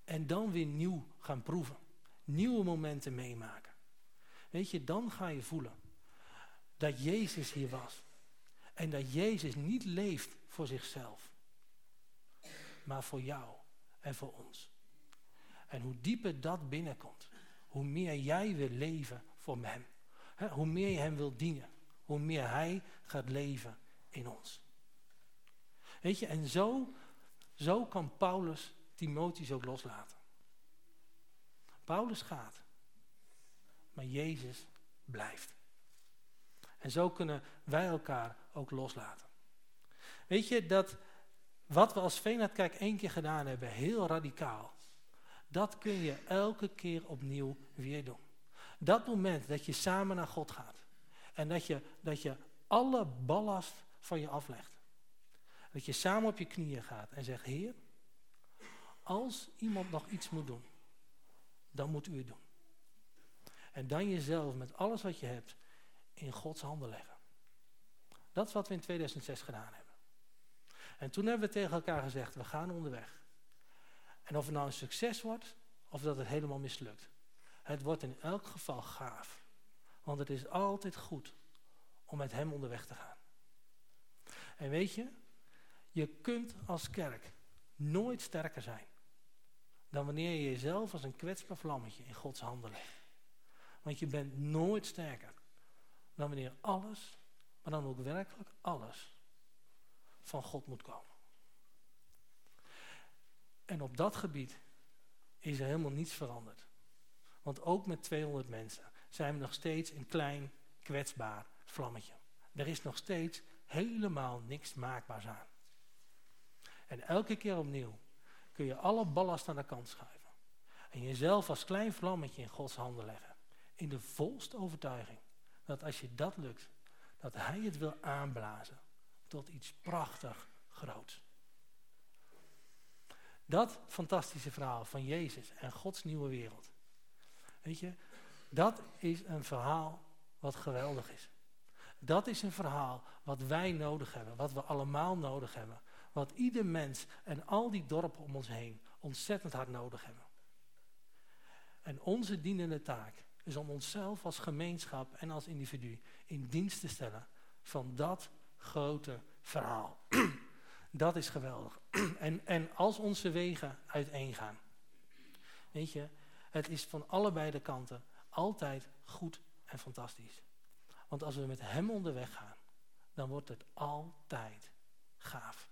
En dan weer nieuw gaan proeven. Nieuwe momenten meemaken. Weet je, dan ga je voelen dat Jezus hier was. En dat Jezus niet leeft voor zichzelf. Maar voor jou en voor ons. En hoe dieper dat binnenkomt, hoe meer jij wil leven voor hem. hoe meer je hem wil dienen, hoe meer hij gaat leven in ons. Weet je, en zo, zo kan Paulus Timotheus ook loslaten. Paulus gaat, maar Jezus blijft. En zo kunnen wij elkaar ook loslaten. Weet je, dat wat we als Veenhardkerk één keer gedaan hebben, heel radicaal, dat kun je elke keer opnieuw weer doen. Dat moment dat je samen naar God gaat. En dat je, dat je alle ballast van je aflegt. Dat je samen op je knieën gaat en zegt, Heer, als iemand nog iets moet doen, dan moet u het doen. En dan jezelf met alles wat je hebt in Gods handen leggen. Dat is wat we in 2006 gedaan hebben. En toen hebben we tegen elkaar gezegd, we gaan onderweg. En of het nou een succes wordt, of dat het helemaal mislukt. Het wordt in elk geval gaaf. Want het is altijd goed om met hem onderweg te gaan. En weet je, je kunt als kerk nooit sterker zijn dan wanneer je jezelf als een kwetsbaar vlammetje in Gods handen legt. Want je bent nooit sterker dan wanneer alles, maar dan ook werkelijk alles, van God moet komen. En op dat gebied is er helemaal niets veranderd. Want ook met 200 mensen zijn we nog steeds een klein, kwetsbaar vlammetje. Er is nog steeds helemaal niks maakbaars aan. En elke keer opnieuw kun je alle ballast aan de kant schuiven. En jezelf als klein vlammetje in Gods handen leggen. In de volste overtuiging dat als je dat lukt, dat Hij het wil aanblazen tot iets prachtig groots. Dat fantastische verhaal van Jezus en Gods nieuwe wereld. Weet je, dat is een verhaal wat geweldig is. Dat is een verhaal wat wij nodig hebben, wat we allemaal nodig hebben. Wat ieder mens en al die dorpen om ons heen ontzettend hard nodig hebben. En onze dienende taak is om onszelf als gemeenschap en als individu in dienst te stellen van dat grote verhaal. dat is geweldig. en, en als onze wegen uiteengaan, weet je, het is van allebei de kanten altijd goed en fantastisch. Want als we met hem onderweg gaan, dan wordt het altijd gaaf.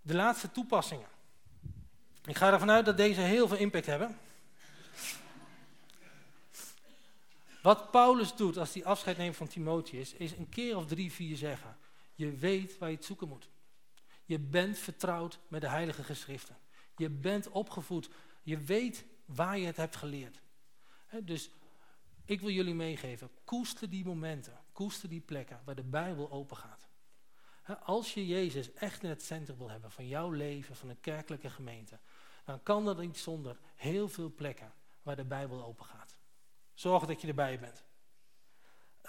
De laatste toepassingen. Ik ga ervan uit dat deze heel veel impact hebben. Wat Paulus doet als hij afscheid neemt van Timotheus, is een keer of drie, vier zeggen. Je weet waar je het zoeken moet. Je bent vertrouwd met de heilige geschriften. Je bent opgevoed. Je weet waar je het hebt geleerd. dus ik wil jullie meegeven, koester die momenten, koester die plekken waar de Bijbel open gaat. als je Jezus echt in het centrum wil hebben van jouw leven, van een kerkelijke gemeente, dan kan dat niet zonder heel veel plekken waar de Bijbel open gaat. Zorg dat je erbij bent.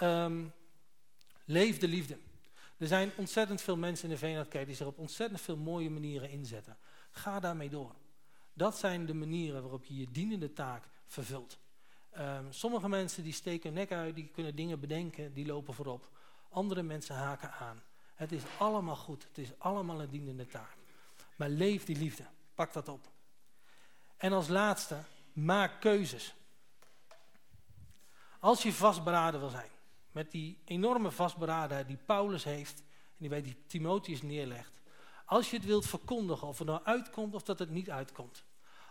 Um, leef de liefde. Er zijn ontzettend veel mensen in de Veenhardkerk die zich op ontzettend veel mooie manieren inzetten. Ga daarmee door. Dat zijn de manieren waarop je je dienende taak vervult. Um, sommige mensen die steken nek uit, die kunnen dingen bedenken, die lopen voorop. Andere mensen haken aan. Het is allemaal goed, het is allemaal een dienende taak. Maar leef die liefde, pak dat op. En als laatste, maak keuzes. Als je vastberaden wil zijn, met die enorme vastberadenheid die Paulus heeft en die bij die Timotheus neerlegt. Als je het wilt verkondigen, of het nou uitkomt of dat het niet uitkomt.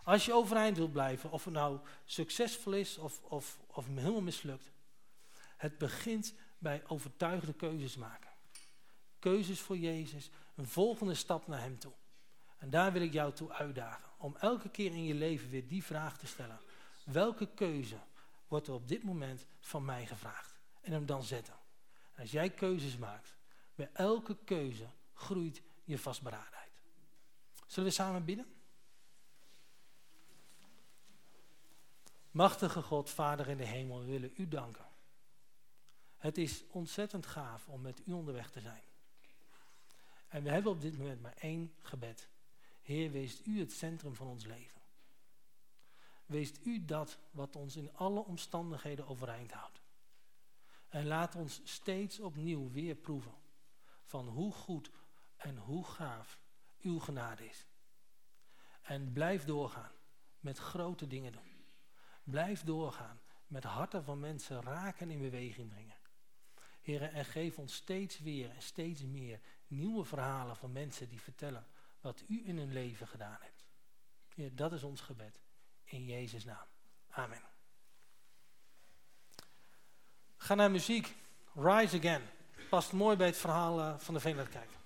Als je overeind wilt blijven, of het nou succesvol is of, of, of helemaal mislukt. Het begint bij overtuigende keuzes maken. Keuzes voor Jezus, een volgende stap naar Hem toe. En daar wil ik jou toe uitdagen. Om elke keer in je leven weer die vraag te stellen. Welke keuze wordt er op dit moment van mij gevraagd? En hem dan zetten. En als jij keuzes maakt, bij elke keuze groeit je vastberadenheid. Zullen we samen bidden? Machtige God, Vader in de hemel, we willen u danken. Het is ontzettend gaaf om met u onderweg te zijn. En we hebben op dit moment maar één gebed. Heer, wees u het centrum van ons leven. Wees u dat wat ons in alle omstandigheden overeind houdt. En laat ons steeds opnieuw weer proeven van hoe goed en hoe gaaf uw genade is. En blijf doorgaan met grote dingen doen. Blijf doorgaan met harten van mensen raken en in beweging brengen. Heren, en geef ons steeds weer en steeds meer nieuwe verhalen van mensen die vertellen wat u in hun leven gedaan hebt. Dat is ons gebed. In Jezus' naam. Amen. Ga naar muziek. Rise Again. Past mooi bij het verhaal eh, van de Veenlandkijk.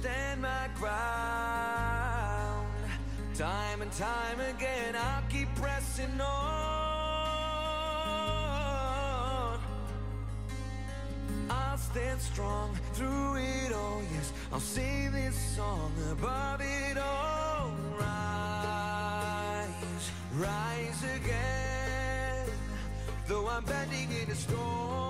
Stand my ground. Time and time again, I'll keep pressing on. I'll stand strong through it all, yes. I'll sing this song above it all. Rise, rise again. Though I'm bending in a storm,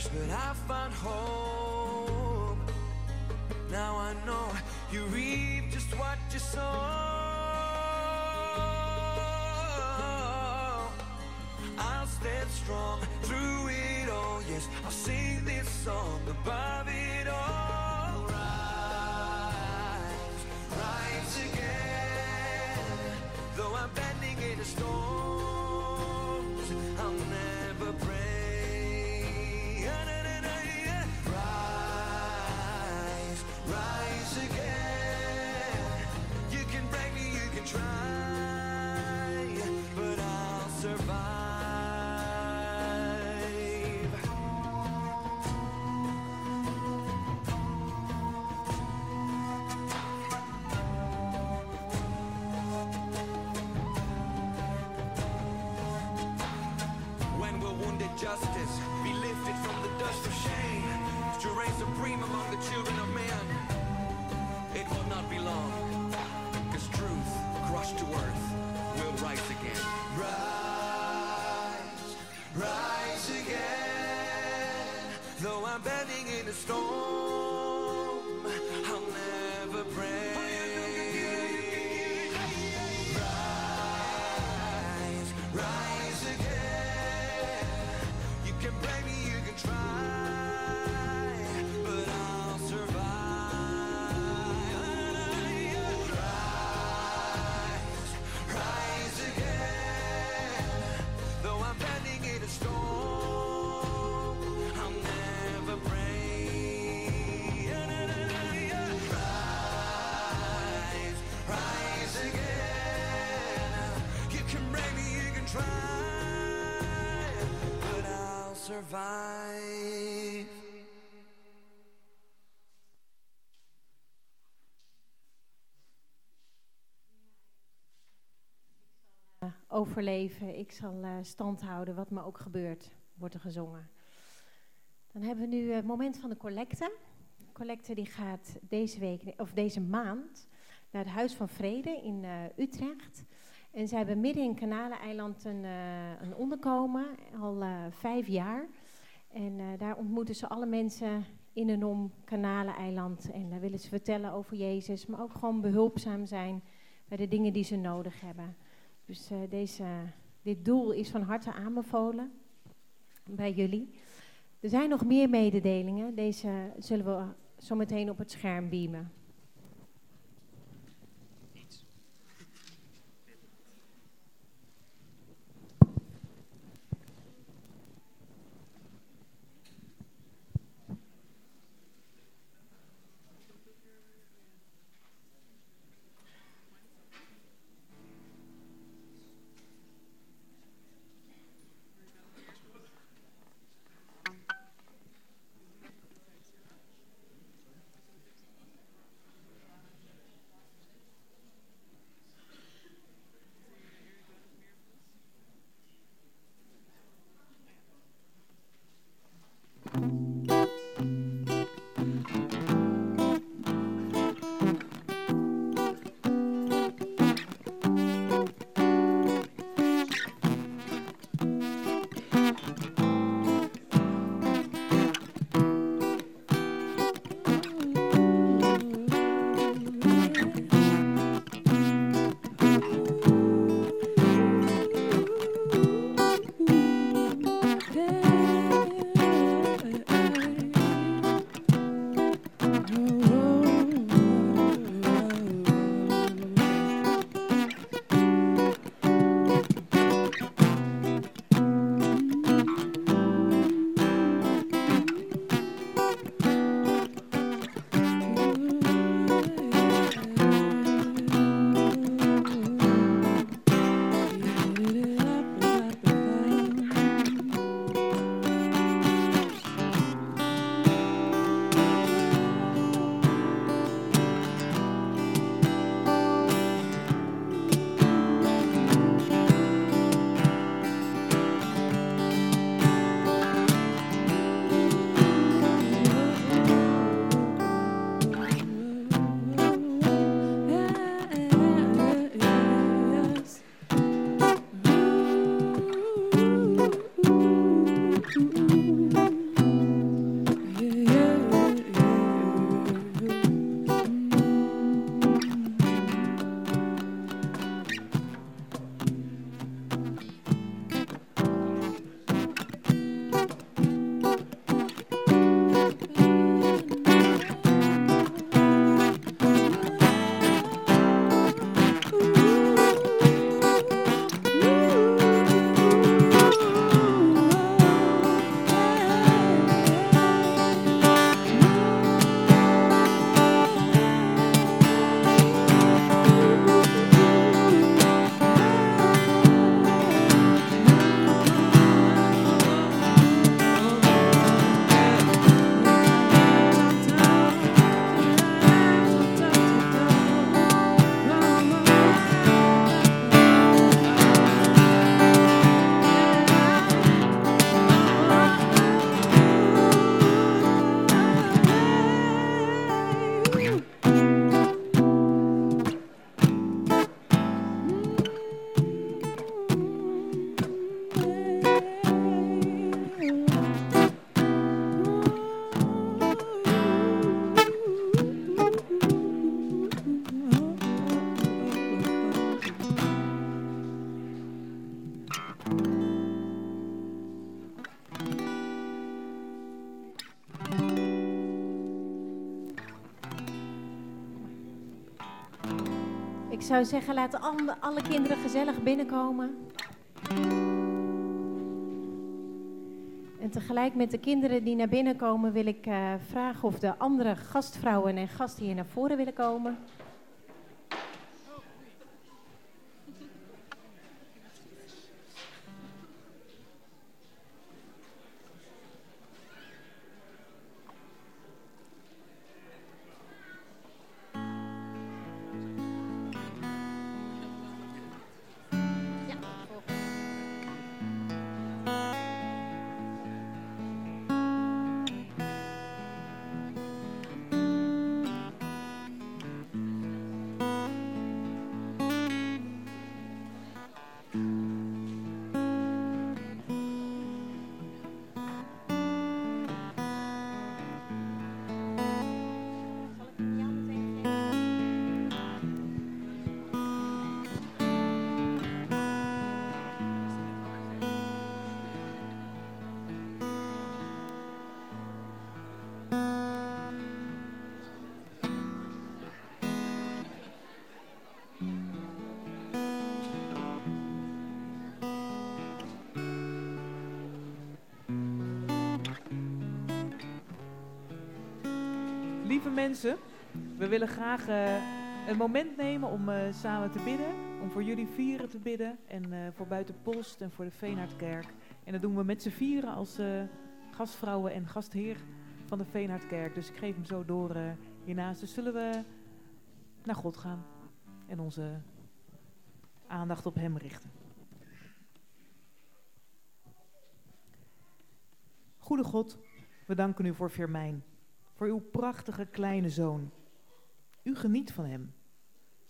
fears, but I found hope. Now I know you reap just what you sow. I'll stand strong through it all. Yes, I'll sing this song above it all. Rise, rise again. Though I'm bending in the storms, justice be lifted from the dust of shame to reign supreme among the children of men? It will not be long, because truth crushed to earth will rise again. Rise, rise again. Though I'm bending in a storm, ik zal uh, stand houden, wat me ook gebeurt, wordt er gezongen. Dan hebben we nu het moment van de collecte. De collecte die gaat deze, week, of deze maand naar het Huis van Vrede in uh, Utrecht. En zij hebben midden in Kanaleneiland een, uh, een onderkomen, al vijf jaar. En daar ontmoeten ze alle mensen in en om Kanaleneiland. En daar willen ze vertellen over Jezus, maar ook gewoon behulpzaam zijn bij de dingen die ze nodig hebben. Dus uh, deze, dit doel is van harte aanbevolen bij jullie. Er zijn nog meer mededelingen. Deze zullen we zo meteen op het scherm beamen. Zeggen, laten alle, kinderen gezellig binnenkomen. En tegelijk met de kinderen die naar binnen komen wil ik uh, vragen of de andere gastvrouwen en gasten hier naar voren willen komen. Mensen, we willen graag eh, een moment nemen om eh, samen te bidden. Om voor jullie vieren te bidden. En eh, voor Buitenpost en voor de Veenhardkerk. En dat doen we met z'n vieren als gastvrouwen en gastheer van de Veenhardkerk. Dus ik geef hem zo door hiernaast. Dus zullen we naar God gaan. En onze aandacht op hem richten. Goede God, we danken u voor Firmijn voor uw prachtige kleine zoon. U geniet van hem.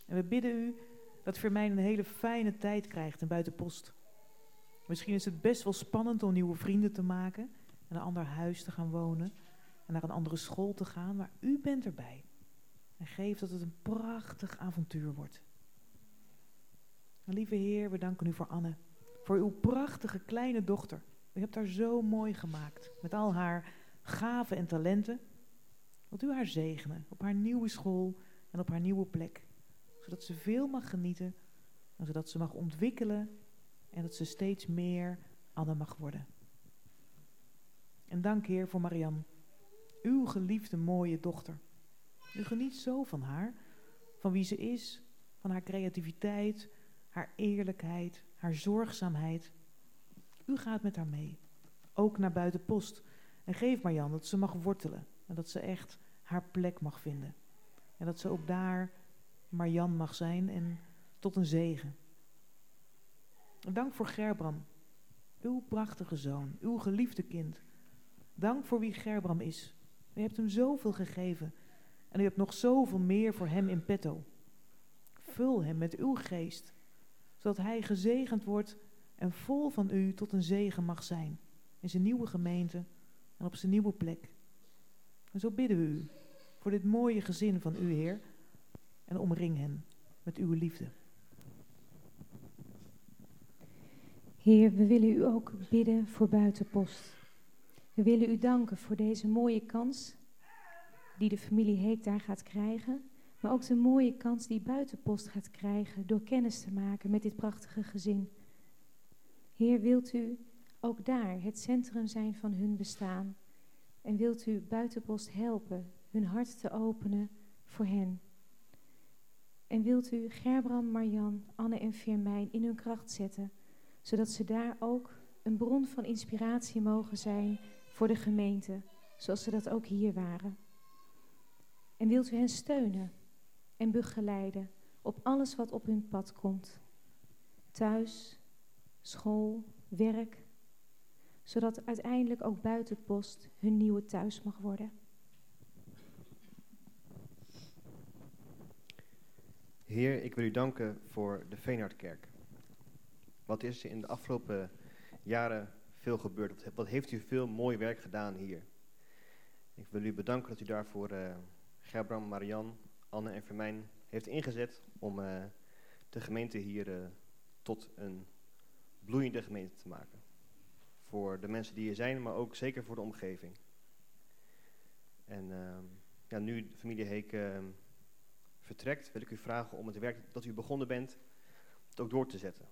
En we bidden u dat Vermijn een hele fijne tijd krijgt in buitenpost. Misschien is het best wel spannend om nieuwe vrienden te maken, en een ander huis te gaan wonen en naar een andere school te gaan, maar u bent erbij. En geef dat het een prachtig avontuur wordt. Lieve Heer, we danken u voor Anne, voor uw prachtige kleine dochter. U hebt haar zo mooi gemaakt, met al haar gaven en talenten. Wilt u haar zegenen op haar nieuwe school en op haar nieuwe plek. Zodat ze veel mag genieten en zodat ze mag ontwikkelen en dat ze steeds meer Anne mag worden. En dank Heer voor Marianne, uw geliefde mooie dochter. U geniet zo van haar, van wie ze is, van haar creativiteit, haar eerlijkheid, haar zorgzaamheid. U gaat met haar mee, ook naar buitenpost. En geef Marianne dat ze mag wortelen en dat ze echt haar plek mag vinden. En dat ze ook daar Marjan mag zijn en tot een zegen. dank voor Gerbram, uw prachtige zoon, uw geliefde kind. Dank voor wie Gerbram is. U hebt hem zoveel gegeven en u hebt nog zoveel meer voor hem in petto. Vul hem met uw geest, zodat hij gezegend wordt en vol van u tot een zegen mag zijn in zijn nieuwe gemeente en op zijn nieuwe plek. En zo bidden we u voor dit mooie gezin van u, Heer, en omring hen met uw liefde. Heer, we willen u ook bidden voor buitenpost. We willen u danken voor deze mooie kans die de familie Heek daar gaat krijgen, maar ook de mooie kans die buitenpost gaat krijgen door kennis te maken met dit prachtige gezin. Heer, wilt u ook daar het centrum zijn van hun bestaan en wilt u buitenpost helpen hun hart te openen voor hen. En wilt u Gerbram, Marjan, Anne en Firmijn in hun kracht zetten, zodat ze daar ook een bron van inspiratie mogen zijn voor de gemeente, zoals ze dat ook hier waren. En wilt u hen steunen en begeleiden op alles wat op hun pad komt. Thuis, school, werk, zodat uiteindelijk ook buiten het hun nieuwe thuis mag worden. Heer, ik wil u danken voor de Veenhardkerk. Wat is er in de afgelopen jaren veel gebeurd? Wat heeft u veel mooi werk gedaan hier? Ik wil u bedanken dat u daarvoor uh, Gerbram, Marian, Anne en Vermijn heeft ingezet om uh, de gemeente hier uh, tot een bloeiende gemeente te maken. Voor de mensen die hier zijn, maar ook zeker voor de omgeving. En ja, nu familie Heek vertrekt, wil ik u vragen om het werk dat u begonnen bent, het ook door te zetten.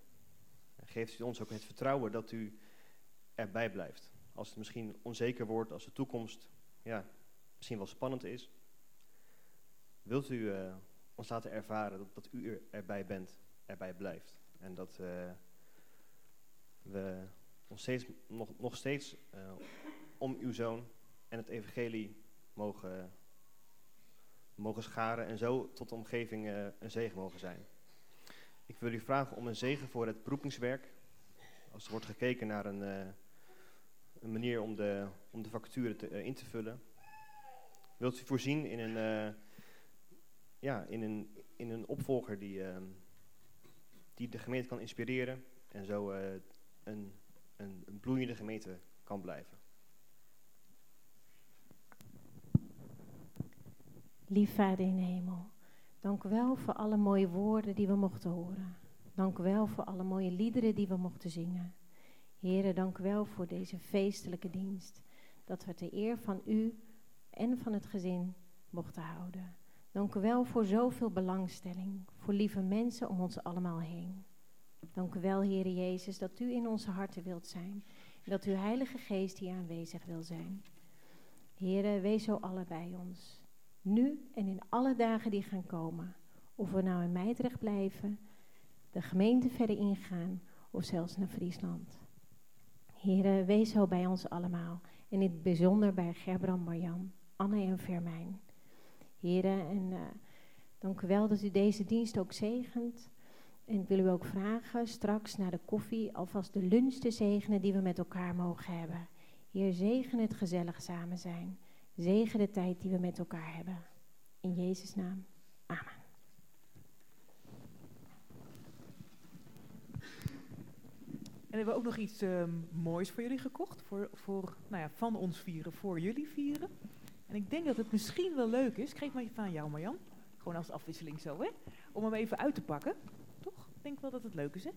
geeft u ons ook het vertrouwen dat u erbij blijft. Als het misschien onzeker wordt, als de toekomst ja, misschien wel spannend is. Wilt u uh, ons laten ervaren dat, dat, u erbij bent, erbij blijft. En dat uh, we nog steeds, nog, nog steeds uh, om uw zoon en het evangelie mogen mogen scharen en zo tot de omgeving uh, een zegen mogen zijn. Ik wil u vragen om een zegen voor het beroepingswerk. Als er wordt gekeken naar een, uh, een manier om de, om de vacature te, in te vullen. Wilt u voorzien in een, ja, in een, in een opvolger die, die de gemeente kan inspireren en zo een, een, een bloeiende gemeente kan blijven. Lief Vader in de hemel, dank u wel voor alle mooie woorden die we mochten horen. Dank u wel voor alle mooie liederen die we mochten zingen. Heren, dank u wel voor deze feestelijke dienst. Dat we ter eer van u en van het gezin mochten houden. Dank u wel voor zoveel belangstelling, voor lieve mensen om ons allemaal heen. Dank u wel, Heer Jezus, dat u in onze harten wilt zijn en dat uw Heilige Geest hier aanwezig wil zijn. Heere, wees zo alle bij ons, nu en in alle dagen die gaan komen. Of we nou in Meidrecht blijven, de gemeente verder ingaan of zelfs naar Friesland. Heere, wees zo bij ons allemaal. En in het bijzonder bij Gerbram, Marjan, Anne en Vermijn. Heren, en uh, dank u wel dat u deze dienst ook zegent. En ik wil u ook vragen straks na de koffie alvast de lunch te zegenen die we met elkaar mogen hebben. Heer, zegen het gezellig samen zijn. Zegen de tijd die we met elkaar hebben. In Jezus' naam. Amen. En we hebben ook nog iets uh, moois voor jullie gekocht. Voor, voor, nou ja, van ons vieren, voor jullie vieren. En ik denk dat het misschien wel leuk is. Ik geef maar even aan jou, Marjan. Gewoon als afwisseling zo, hè? Om hem even uit te pakken. Ik denk wel dat het leuk is, hè?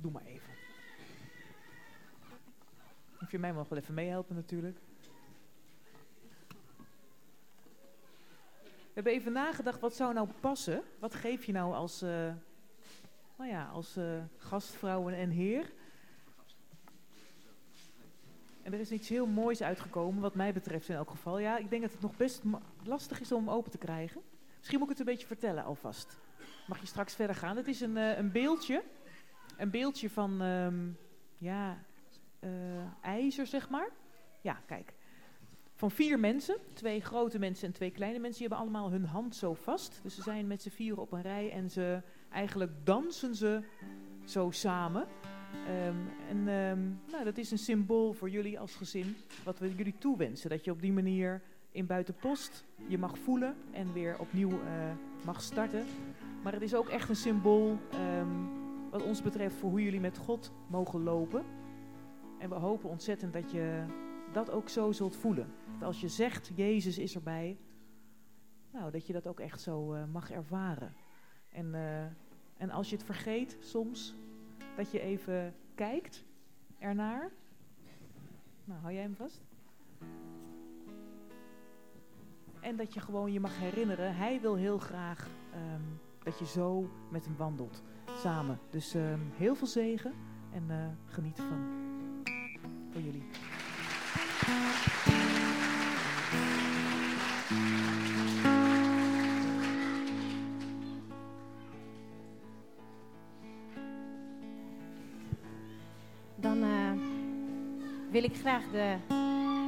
Doe maar even. Of je mij mag wel even meehelpen natuurlijk. We hebben even nagedacht, wat zou nou passen? Wat geef je nou als, uh, nou ja, als uh, gastvrouwen en heer? En er is iets heel moois uitgekomen, wat mij betreft in elk geval. Ja, ik denk dat het nog best lastig is om open te krijgen. Misschien moet ik het een beetje vertellen alvast. Mag je straks verder gaan. Het is een, uh, een beeldje. Een beeldje van, um, ja, uh, ijzer, zeg maar. Ja, kijk. Van vier mensen. Twee grote mensen en twee kleine mensen. Die hebben allemaal hun hand zo vast. Dus ze zijn met z'n vieren op een rij en ze eigenlijk dansen ze zo samen. Um, en um, nou, dat is een symbool voor jullie als gezin, wat we jullie toewensen. Dat je op die manier in buitenpost je mag voelen en weer opnieuw uh, mag starten. Maar het is ook echt een symbool um, wat ons betreft voor hoe jullie met God mogen lopen. En we hopen ontzettend dat je dat ook zo zult voelen. Dat als je zegt, Jezus is erbij, nou, dat je dat ook echt zo uh, mag ervaren. En, uh, en als je het vergeet soms, dat je even kijkt ernaar. Nou, hou jij hem vast. En dat je gewoon je mag herinneren, hij wil heel graag um, dat je zo met hem wandelt, samen. Dus um, heel veel zegen en uh, geniet ervan. Jullie. Dan uh, wil ik graag de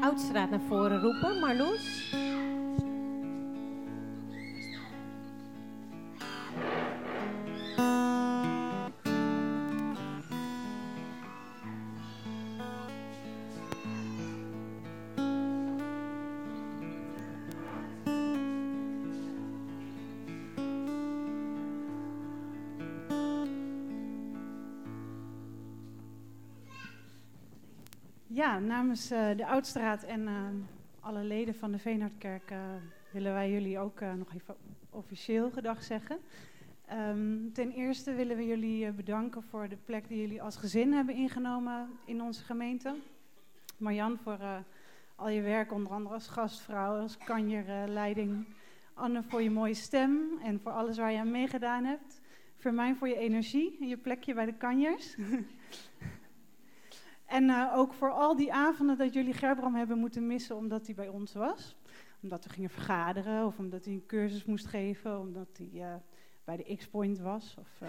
Oudstraat naar voren roepen. Marloes. Namens uh, de Oudstraat en uh, alle leden van de Veenhardkerk uh, willen wij jullie ook nog even officieel gedag zeggen. Um, ten eerste willen we jullie bedanken voor de plek die jullie als gezin hebben ingenomen in onze gemeente. Marjan voor al je werk, onder andere als gastvrouw, als kanjerleiding. Anne voor je mooie stem en voor alles waar je aan meegedaan hebt. Vermijn voor je energie en je plekje bij de kanjers. En uh, ook voor al die avonden dat jullie Gerbram hebben moeten missen omdat hij bij ons was. Omdat we gingen vergaderen of omdat hij een cursus moest geven, omdat hij uh, bij de X-Point was. Of uh,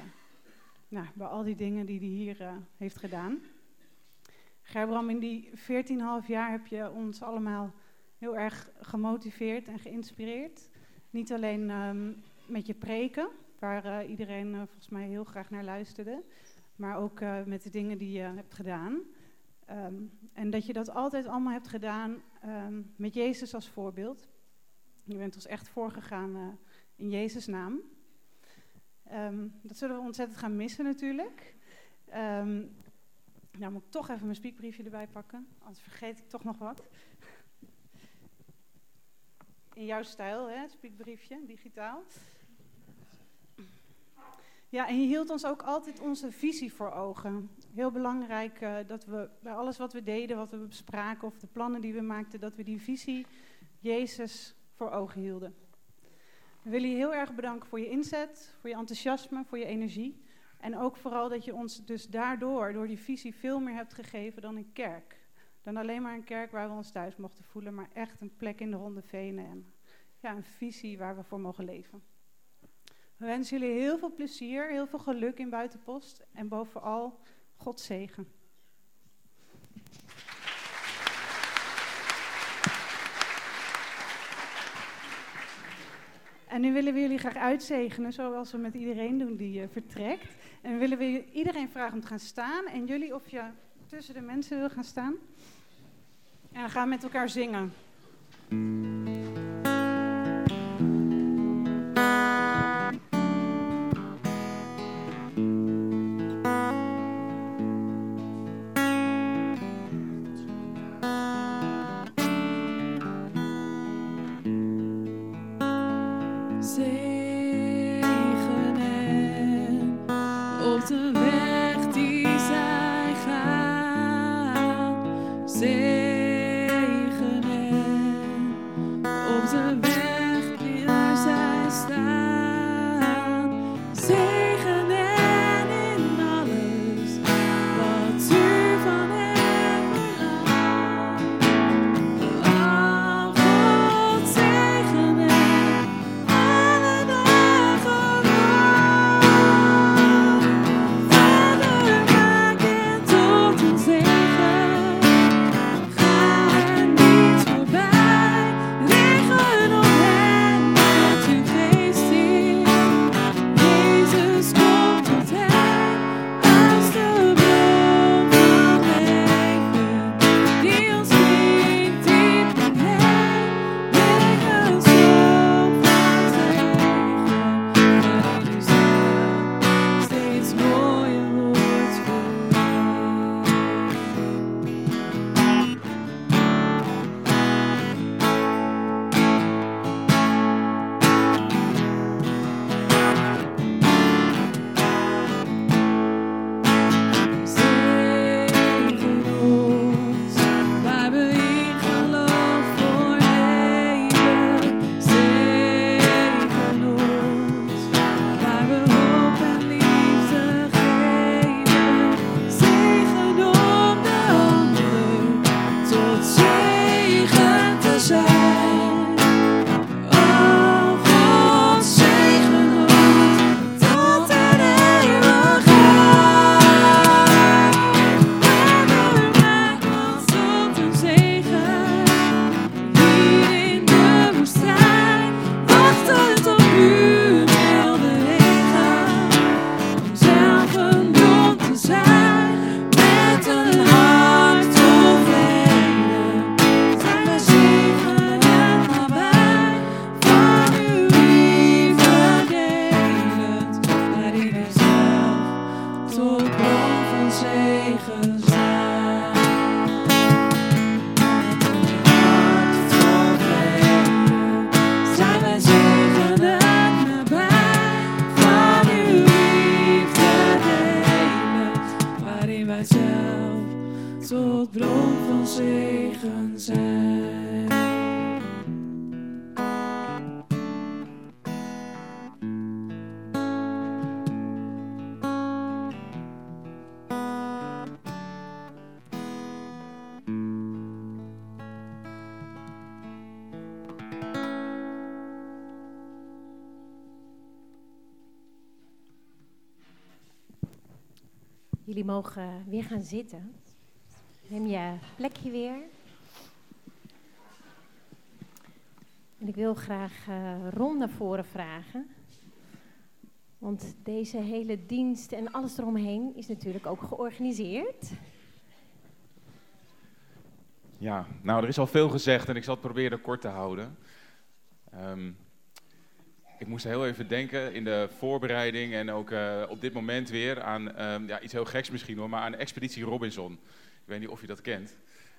nou, bij al die dingen die hij hier heeft gedaan. Gerbram, in die 14,5 jaar heb je ons allemaal heel erg gemotiveerd en geïnspireerd. Niet alleen um, met je preken, waar iedereen volgens mij heel graag naar luisterde. Maar ook met de dingen die je hebt gedaan. Um, en dat je dat altijd allemaal hebt gedaan um, met Jezus als voorbeeld. Je bent ons echt voorgegaan uh, in Jezus' naam. Um, dat zullen we ontzettend gaan missen natuurlijk. nou moet ik toch even mijn spiekbriefje erbij pakken, anders vergeet ik toch nog wat. In jouw stijl, hè, digitaal. Ja, en je hield ons ook altijd onze visie voor ogen. Heel belangrijk uh, dat we bij alles wat we deden, wat we bespraken of de plannen die we maakten, dat we die visie Jezus voor ogen hielden. We willen je heel erg bedanken voor je inzet, voor je enthousiasme, voor je energie. En ook vooral dat je ons dus daardoor, door die visie, veel meer hebt gegeven dan een kerk. Dan alleen maar een kerk waar we ons thuis mochten voelen, maar echt een plek in de Ronde Venen en ja, een visie waar we voor mogen leven. We wensen jullie heel veel plezier, heel veel geluk in Buitenpost en bovenal God zegen. En nu willen we jullie graag uitzegenen, zoals we met iedereen doen die uh, vertrekt. En willen we iedereen vragen om te gaan staan en jullie of je tussen de mensen wil gaan staan. En gaan met elkaar zingen. Mogen weer gaan zitten. Neem je plekje weer. Ik wil graag uh, Ron naar voren vragen. Want deze hele dienst en alles eromheen is natuurlijk ook georganiseerd. Ja, nou er is al veel gezegd en ik zal het proberen kort te houden. Um, ik moest heel even denken in de voorbereiding en ook uh, op dit moment weer aan um, ja, iets heel geks misschien hoor, maar aan Expeditie Robinson. Ik weet niet of je dat kent.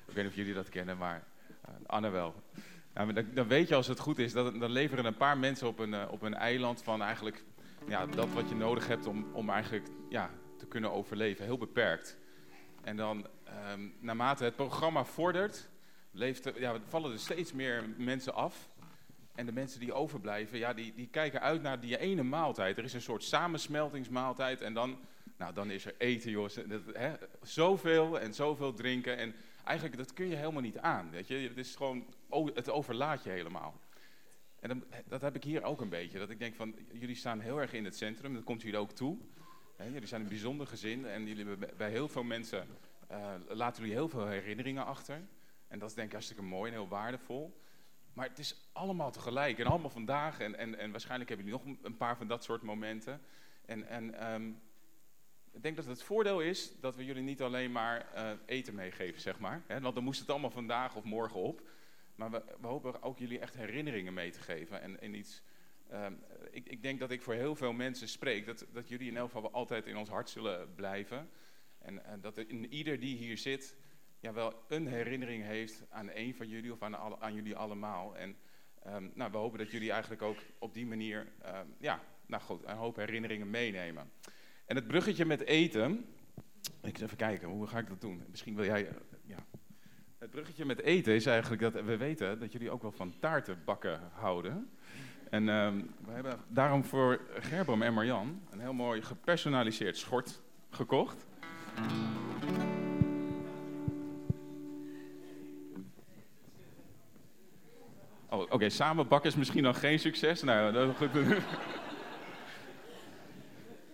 Ik weet niet of jullie dat kennen, maar uh, Anne wel. Nou, dan, dan, weet je als het goed is, dat, dan leveren een paar mensen op een, uh, op een eiland van eigenlijk ja, dat wat je nodig hebt om, om eigenlijk ja, te kunnen overleven. Heel beperkt. En dan um, naarmate het programma vordert, leeft, ja, vallen er steeds meer mensen af. En de mensen die overblijven, ja, die, die kijken uit naar die ene maaltijd. Er is een soort samensmeltingsmaaltijd en dan, nou, dan is er eten, joh. Dat, hè, zoveel en zoveel drinken. En eigenlijk, dat kun je helemaal niet aan, weet je. Het is gewoon, het overlaat je helemaal. En dan, dat heb ik hier ook een beetje. Dat ik denk van, jullie staan heel erg in het centrum, dat komt jullie ook toe. Hè, jullie zijn een bijzonder gezin en jullie bij heel veel mensen, uh, laten jullie heel veel herinneringen achter. En dat is denk ik hartstikke mooi en heel waardevol. Maar het is allemaal tegelijk en allemaal vandaag. En, en, en waarschijnlijk hebben jullie nog een paar van dat soort momenten. En, en um, ik denk dat het voordeel is dat we jullie niet alleen maar uh, eten meegeven, zeg maar. Hè? Want dan moest het allemaal vandaag of morgen op. Maar we, we hopen ook jullie echt herinneringen mee te geven. En, en iets, um, ik, ik, denk dat ik voor heel veel mensen spreek. Dat, dat jullie in elk geval altijd in ons hart zullen blijven. En, en dat in ieder die hier zit ja, wel een herinnering heeft aan een van jullie of aan, aan jullie allemaal. En um, nou, we hopen dat jullie eigenlijk ook op die manier um, ja, nou goed, een hoop herinneringen meenemen. En het bruggetje met eten, ik even kijken, hoe ga ik dat doen? Misschien wil jij, uh, ja. Het bruggetje met eten is eigenlijk dat we weten dat jullie ook wel van taarten bakken houden. En um, we hebben daarom voor Gerbram en Marjan een heel mooi gepersonaliseerd schort gekocht. Oh, Oké, okay, is misschien nog geen succes. Nou, dat goed.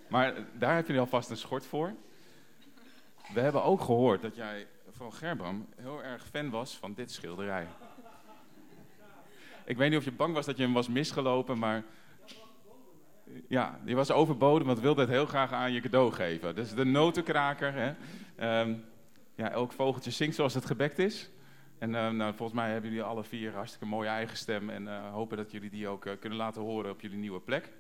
maar daar heb je alvast een schort voor. We hebben ook gehoord dat jij van Gerbram heel erg fan was van dit schilderij. Ik weet niet of je bang was dat je hem was misgelopen, maar... Ja, die was overboden, want wilde het heel graag aan je cadeau geven. Dus de notenkraker, hè. Um, ja, elk vogeltje zingt zoals het gebekt is. En uh, nou, volgens mij hebben jullie alle vier hartstikke mooie eigen stem. En uh, hopen dat jullie die ook uh, kunnen laten horen op jullie nieuwe plek.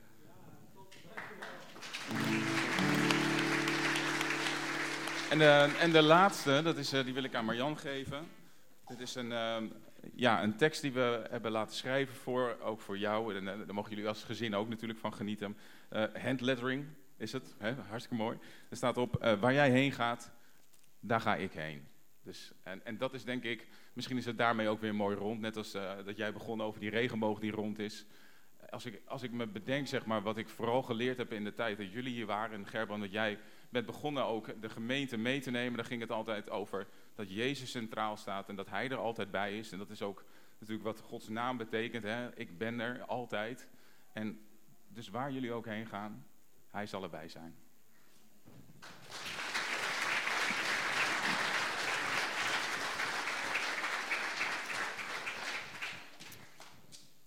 En, en de laatste, dat is, die wil ik aan Marjan geven. Dit is een, ehm, ja, een tekst die we hebben laten schrijven voor, ook voor jou. En daar mogen jullie als gezin ook natuurlijk van genieten. handlettering is het, hè? hartstikke mooi. Er staat op, waar jij heen gaat, daar ga ik heen. Dus, en, en dat is denk ik, misschien is het daarmee ook weer mooi rond. Net als uh, dat jij begon over die regenboog die rond is. Als ik, als ik me bedenk, zeg maar, wat ik vooral geleerd heb in de tijd dat jullie hier waren. En Gerbrand, dat jij bent begonnen ook de gemeente mee te nemen. Dan ging het altijd over dat Jezus centraal staat en dat Hij er altijd bij is. En dat is ook natuurlijk wat Gods naam betekent. Hè? Ik ben er altijd. En dus waar jullie ook heen gaan, Hij zal erbij zijn.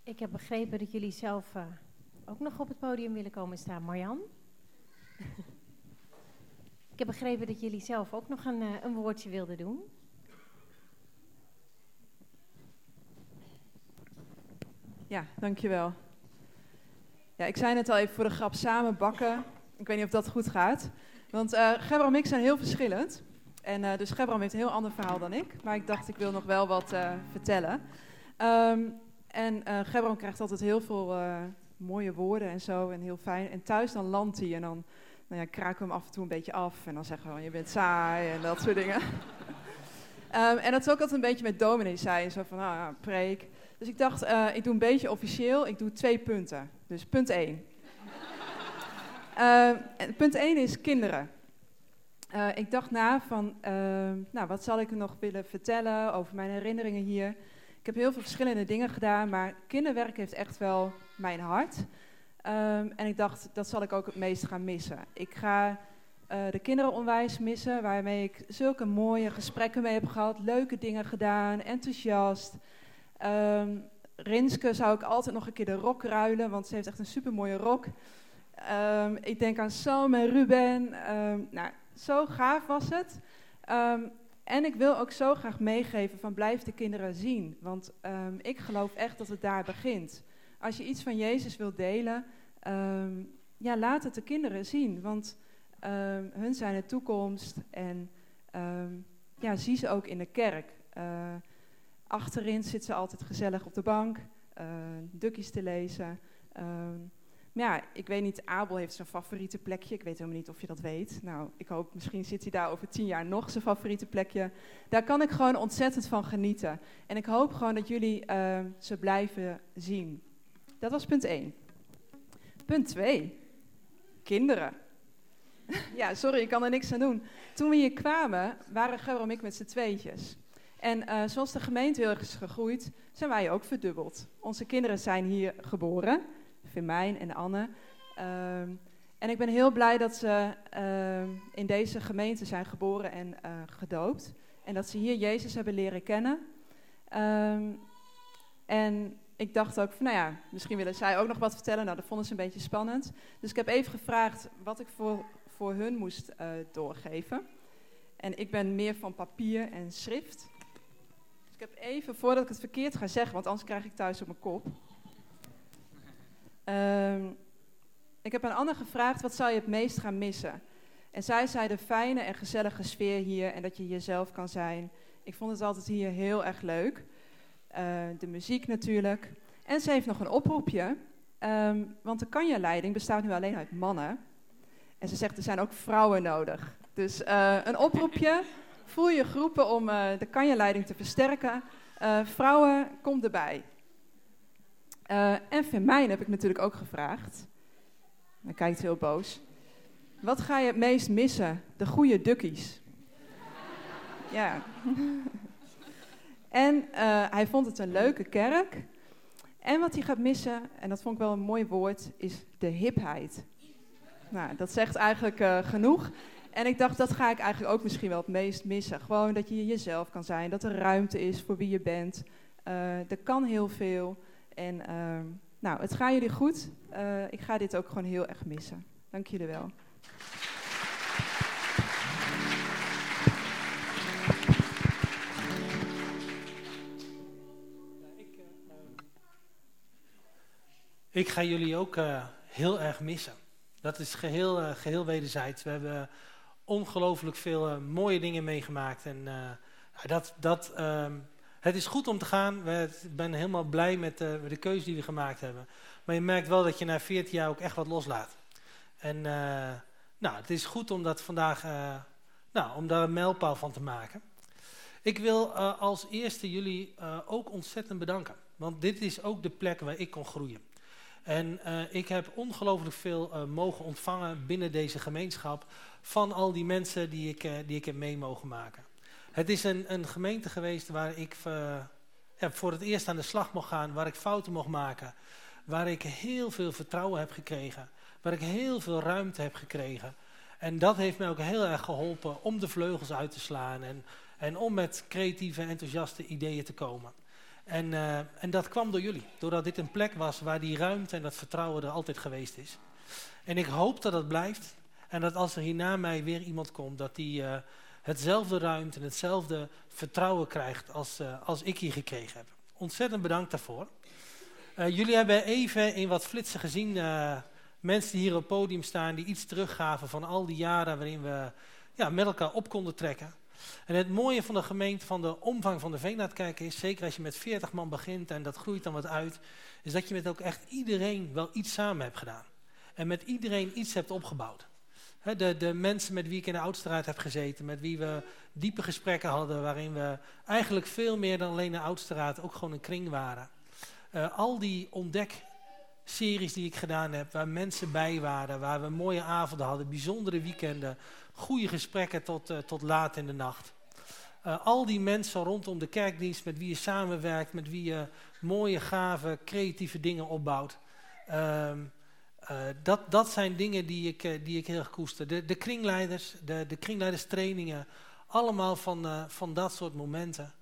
Ik heb begrepen dat jullie zelf uh, ook nog op het podium willen komen staan. Marjan? ik heb begrepen dat jullie zelf ook nog een, uh, een woordje wilden doen. Ja, dankjewel. Ja, ik zei net al even voor de grap samen bakken. Ik weet niet of dat goed gaat. Want uh, Gebram en ik zijn heel verschillend. En dus Gebram heeft een heel ander verhaal dan ik. Maar ik dacht, ik wil nog wel wat vertellen. Um, en uh, Gebram krijgt altijd heel veel uh, mooie woorden en zo en heel fijn. En thuis dan landt hij en dan nou ja, kraken we hem af en toe een beetje af. En dan zeggen we, je bent saai en dat soort dingen. um, en dat is ook altijd een beetje met dominee zei, zo van, ah, preek. Dus ik dacht, uh, ik doe een beetje officieel, ik doe twee punten. Dus punt één. uh, punt één is kinderen. Ik dacht na van, nou, wat zal ik nog willen vertellen over mijn herinneringen hier... Ik heb heel veel verschillende dingen gedaan, maar kinderwerk heeft echt wel mijn hart. Um, en ik dacht, dat zal ik ook het meest gaan missen. Ik ga uh, de kinderen onwijs missen, waarmee ik zulke mooie gesprekken mee heb gehad, leuke dingen gedaan, enthousiast. Um, Rinske zou ik altijd nog een keer de rok ruilen, want ze heeft echt een supermooie rok. Um, ik denk aan Sam en Ruben. nou, zo gaaf was het. En ik wil ook zo graag meegeven van blijf de kinderen zien. Want um, ik geloof echt dat het daar begint. Als je iets van Jezus wilt delen, um, ja, laat het de kinderen zien. Want um, hun zijn de toekomst en ja, zie ze ook in de kerk. Uh, achterin zit ze altijd gezellig op de bank, uh, dukjes te lezen. Maar ja, ik weet niet, Abel heeft zijn favoriete plekje. Ik weet helemaal niet of je dat weet. Nou, ik hoop, misschien zit hij daar over tien jaar nog zijn favoriete plekje. Daar kan ik gewoon ontzettend van genieten. En ik hoop gewoon dat jullie uh, ze blijven zien. Dat was punt 1. Punt 2. Kinderen. ja, sorry, ik kan er niks aan doen. Toen we hier kwamen, waren Ger en ik met z'n tweetjes. En uh, zoals de gemeente heel erg is gegroeid, zijn wij ook verdubbeld. Onze kinderen zijn hier geboren, Firmijn en Anne. Uh, en ik ben heel blij dat ze uh, in deze gemeente zijn geboren en uh, gedoopt. En dat ze hier Jezus hebben leren kennen. Um, en ik dacht ook van, nou ja, misschien willen zij ook nog wat vertellen. Nou, dat vonden ze een beetje spannend. Dus ik heb even gevraagd wat ik voor, voor hun moest uh, doorgeven. En ik ben meer van papier en schrift. Dus ik heb even, voordat ik het verkeerd ga zeggen, want anders krijg ik thuis op mijn kop. Um, ik heb aan Anne gevraagd, wat zou je het meest gaan missen? En zij zei de fijne en gezellige sfeer hier en dat je jezelf kan zijn. Ik vond het altijd hier heel erg leuk. Uh, de muziek natuurlijk. En ze heeft nog een oproepje, um, want de kanjerleiding bestaat nu alleen uit mannen. En ze zegt, er zijn ook vrouwen nodig. Dus uh, een oproepje, voel je groepen om uh, de kanjerleiding te versterken. vrouwen, kom erbij. En Vermijn heb ik natuurlijk ook gevraagd. Hij kijkt heel boos. Wat ga je het meest missen? De goede dukkies. ja. En uh, hij vond het een leuke kerk. En wat hij gaat missen, en dat vond ik wel een mooi woord, is de hipheid. Nou, dat zegt eigenlijk uh, genoeg. En ik dacht, dat ga ik eigenlijk ook misschien wel het meest missen. Gewoon dat je jezelf kan zijn, dat er ruimte is voor wie je bent. Uh, er kan heel veel. En nou, het gaat jullie goed. ik ga dit ook gewoon heel erg missen. Dank jullie wel. Ik ga jullie ook uh, heel erg missen. Dat is geheel, uh, geheel wederzijds. We hebben ongelooflijk veel mooie dingen meegemaakt. En dat, dat, um, het is goed om te gaan. Ik ben helemaal blij met de keuze die we gemaakt hebben. Maar je merkt wel dat je na 14 jaar ook echt wat loslaat. En nou, het is goed om dat vandaag, nou, om daar een mijlpaal van te maken. Ik wil als eerste jullie ook ontzettend bedanken. Want dit is ook de plek waar ik kon groeien. En ik heb ongelooflijk veel mogen ontvangen binnen deze gemeenschap van al die mensen die ik, die ik heb mee mogen maken. Het is een, een gemeente geweest waar ik ja, voor het eerst aan de slag mocht gaan, waar ik fouten mocht maken, waar ik heel veel vertrouwen heb gekregen, waar ik heel veel ruimte heb gekregen. En dat heeft mij ook heel erg geholpen om de vleugels uit te slaan en, en om met creatieve, enthousiaste ideeën te komen. En, uh, en dat kwam door jullie. Doordat dit een plek was waar die ruimte en dat vertrouwen er altijd geweest is. En ik hoop dat dat blijft. En dat als er hier na mij weer iemand komt, dat die uh, hetzelfde ruimte en hetzelfde vertrouwen krijgt als, uh, als ik hier gekregen heb. Ontzettend bedankt daarvoor. jullie hebben even in wat flitsen gezien, mensen die hier op het podium staan, die iets teruggaven van al die jaren waarin we ja, met elkaar op konden trekken. En het mooie van de gemeente, van de omvang van de Veenaardkerk is, zeker als je met 40 man begint en dat groeit dan wat uit, is dat je met ook echt iedereen wel iets samen hebt gedaan. En met iedereen iets hebt opgebouwd. De, mensen met wie ik in de Oudstraat heb gezeten, met wie we diepe gesprekken hadden, waarin we eigenlijk veel meer dan alleen de Oudstraat ook gewoon een kring waren. Uh, al die ontdekseries die ik gedaan heb, waar mensen bij waren, waar we mooie avonden hadden, bijzondere weekenden, goede gesprekken tot, uh, tot laat in de nacht. Uh, al die mensen rondom de kerkdienst met wie je samenwerkt, met wie je mooie, gave, creatieve dingen opbouwt. Uh, uh, dat, dat zijn dingen die ik, die ik heel erg koester. De, de kringleiders, de, de kringleiderstrainingen, allemaal van, van dat soort momenten.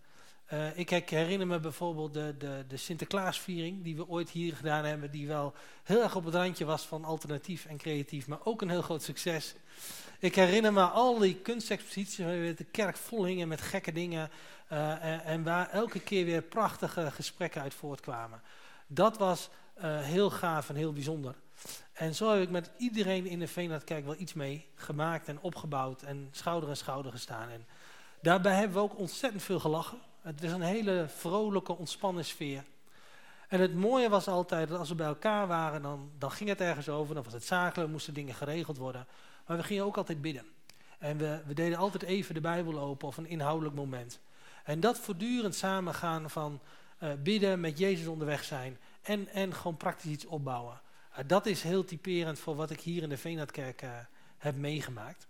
ik, herinner me bijvoorbeeld de, de, de Sinterklaasviering die we ooit hier gedaan hebben, die wel heel erg op het randje was van alternatief en creatief, maar ook een heel groot succes. Ik herinner me al die kunstexposities waar de kerk vol hingen met gekke dingen. En, waar elke keer weer prachtige gesprekken uit voortkwamen. Dat was heel gaaf en heel bijzonder. En zo heb ik met iedereen in de Veenhardkerk wel iets mee gemaakt en opgebouwd en schouder aan schouder gestaan. En daarbij hebben we ook ontzettend veel gelachen. Het is een hele vrolijke, ontspannen sfeer. En het mooie was altijd dat als we bij elkaar waren, dan, dan ging het ergens over. Dan was het zakelijk, moesten dingen geregeld worden. Maar we gingen ook altijd bidden. En we, we deden altijd even de Bijbel open of een inhoudelijk moment. En dat voortdurend samengaan van uh, bidden, met Jezus onderweg zijn en, en gewoon praktisch iets opbouwen. Uh, dat is heel typerend voor wat ik hier in de Veenhardkerk uh, heb meegemaakt.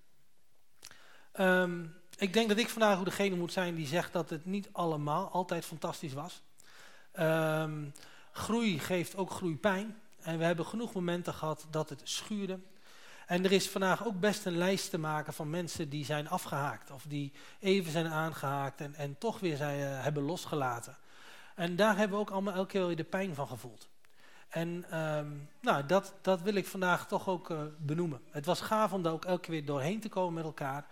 Um, ik denk dat ik vandaag ook degene moet zijn die zegt dat het niet allemaal altijd fantastisch was. Um, groei geeft ook groeipijn. En we hebben genoeg momenten gehad dat het schuurde. En er is vandaag ook best een lijst te maken van mensen die zijn afgehaakt. Of die even zijn aangehaakt en, en toch weer zijn, uh, hebben losgelaten. En daar hebben we ook allemaal elke keer weer de pijn van gevoeld. En um, nou, dat, dat wil ik vandaag toch ook uh, benoemen. Het was gaaf om daar ook elke keer weer doorheen te komen met elkaar.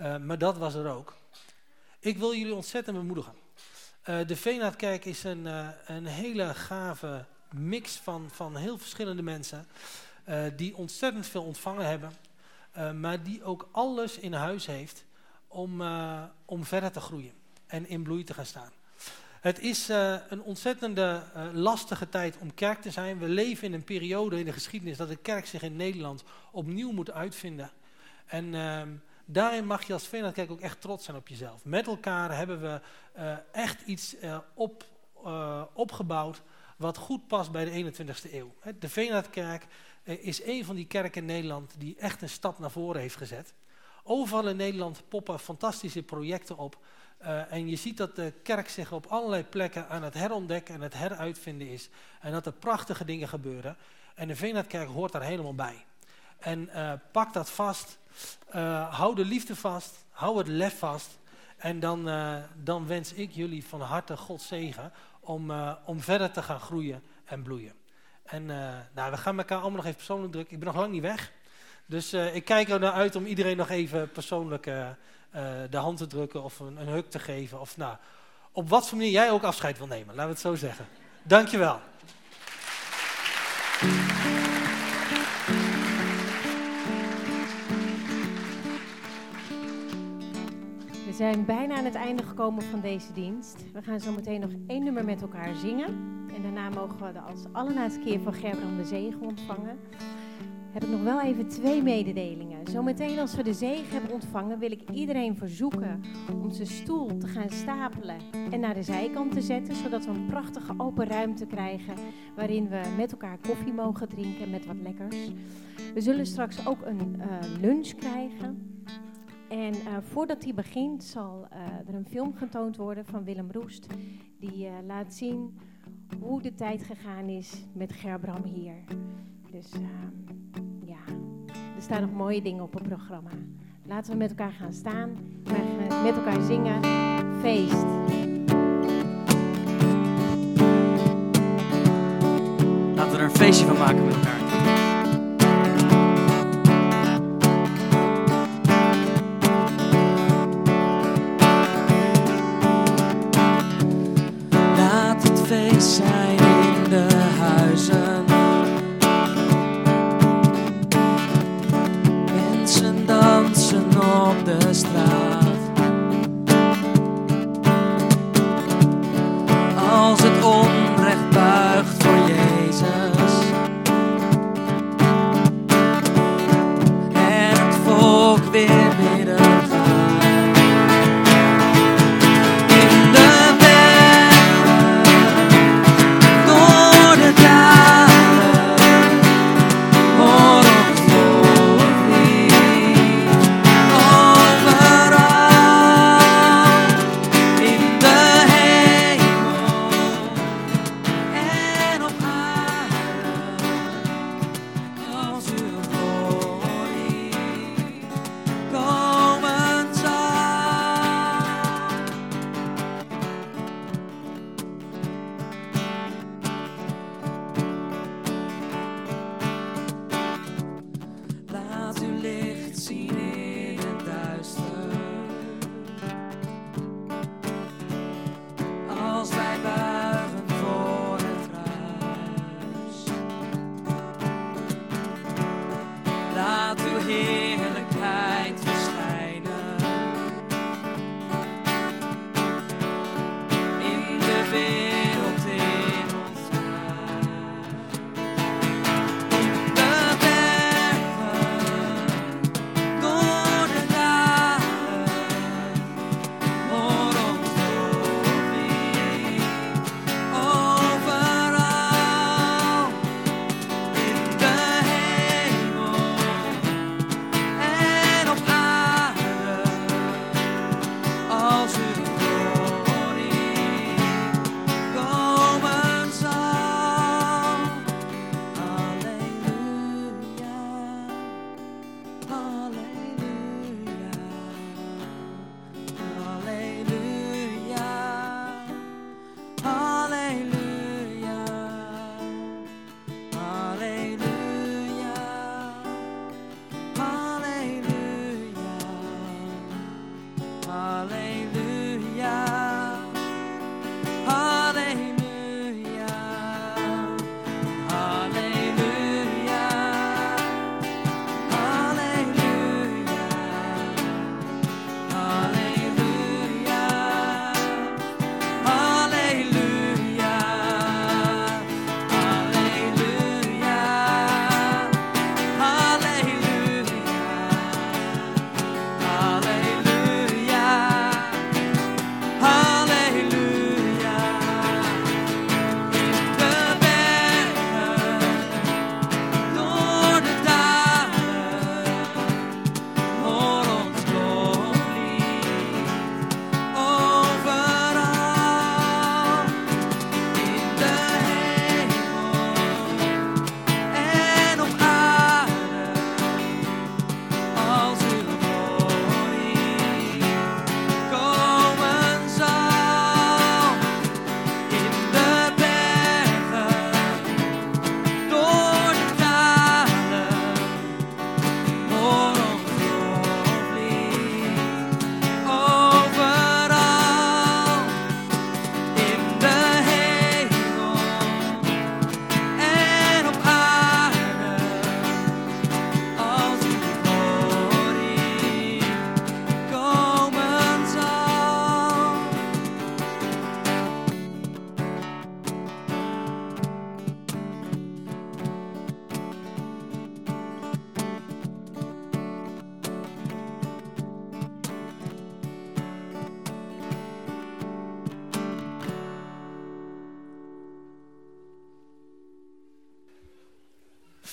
Uh, maar dat was er ook. Ik wil jullie ontzettend bemoedigen. Uh, de Veenaardkerk is een, een hele gave mix van, van heel verschillende mensen. Die ontzettend veel ontvangen hebben. maar die ook alles in huis heeft om, om verder te groeien. En in bloei te gaan staan. Het is een ontzettende lastige tijd om kerk te zijn. We leven in een periode in de geschiedenis dat de kerk zich in Nederland opnieuw moet uitvinden. En ehm, daarin mag je als Veenlandkerk ook echt trots zijn op jezelf. Met elkaar hebben we uh, echt iets op, opgebouwd wat goed past bij de 21ste eeuw. De Veenlandkerk is een van die kerken in Nederland die echt een stap naar voren heeft gezet. Overal in Nederland poppen fantastische projecten op. en je ziet dat de kerk zich op allerlei plekken aan het herontdekken en het heruitvinden is. En dat er prachtige dingen gebeuren. En de Veenlandkerk hoort daar helemaal bij. En pak dat vast. Uh, hou de liefde vast, hou het lef vast. En dan, dan wens ik jullie van harte God zegen om, om verder te gaan groeien en bloeien. En nou, we gaan elkaar allemaal nog even persoonlijk drukken. Ik ben nog lang niet weg. Dus ik kijk er naar uit om iedereen nog even persoonlijk de hand te drukken of een, een te geven. Of nou, op wat voor manier jij ook afscheid wil nemen, laten we het zo zeggen. Dankjewel. We zijn bijna aan het einde gekomen van deze dienst. We gaan zo meteen nog één nummer met elkaar zingen. En daarna mogen we de als allerlaatste keer van Gerbrand de zegen ontvangen. Heb ik nog wel even twee mededelingen. Zometeen als we de zegen hebben ontvangen, wil ik iedereen verzoeken om zijn stoel te gaan stapelen en naar de zijkant te zetten, zodat we een prachtige open ruimte krijgen waarin we met elkaar koffie mogen drinken met wat lekkers. We zullen straks ook een uh, lunch krijgen. En uh, voordat die begint zal uh, er een film getoond worden van Willem Roest. Die laat zien hoe de tijd gegaan is met Gerbram hier. Dus ja, er staan nog mooie dingen op het programma. Laten we met elkaar gaan staan. Met elkaar zingen. Feest. Laten we er een feestje van maken met elkaar.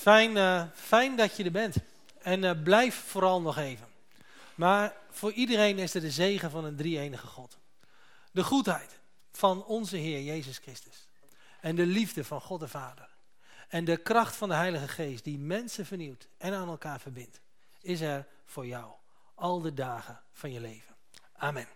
Fijn, eh, fijn dat je er bent. En eh, blijf vooral nog even. Maar voor iedereen is er de zegen van een drie-enige God. De goedheid van onze Heer Jezus Christus. En de liefde van God de Vader. En de kracht van de Heilige Geest die mensen vernieuwt en aan elkaar verbindt. Is er voor jou al de dagen van je leven. Amen.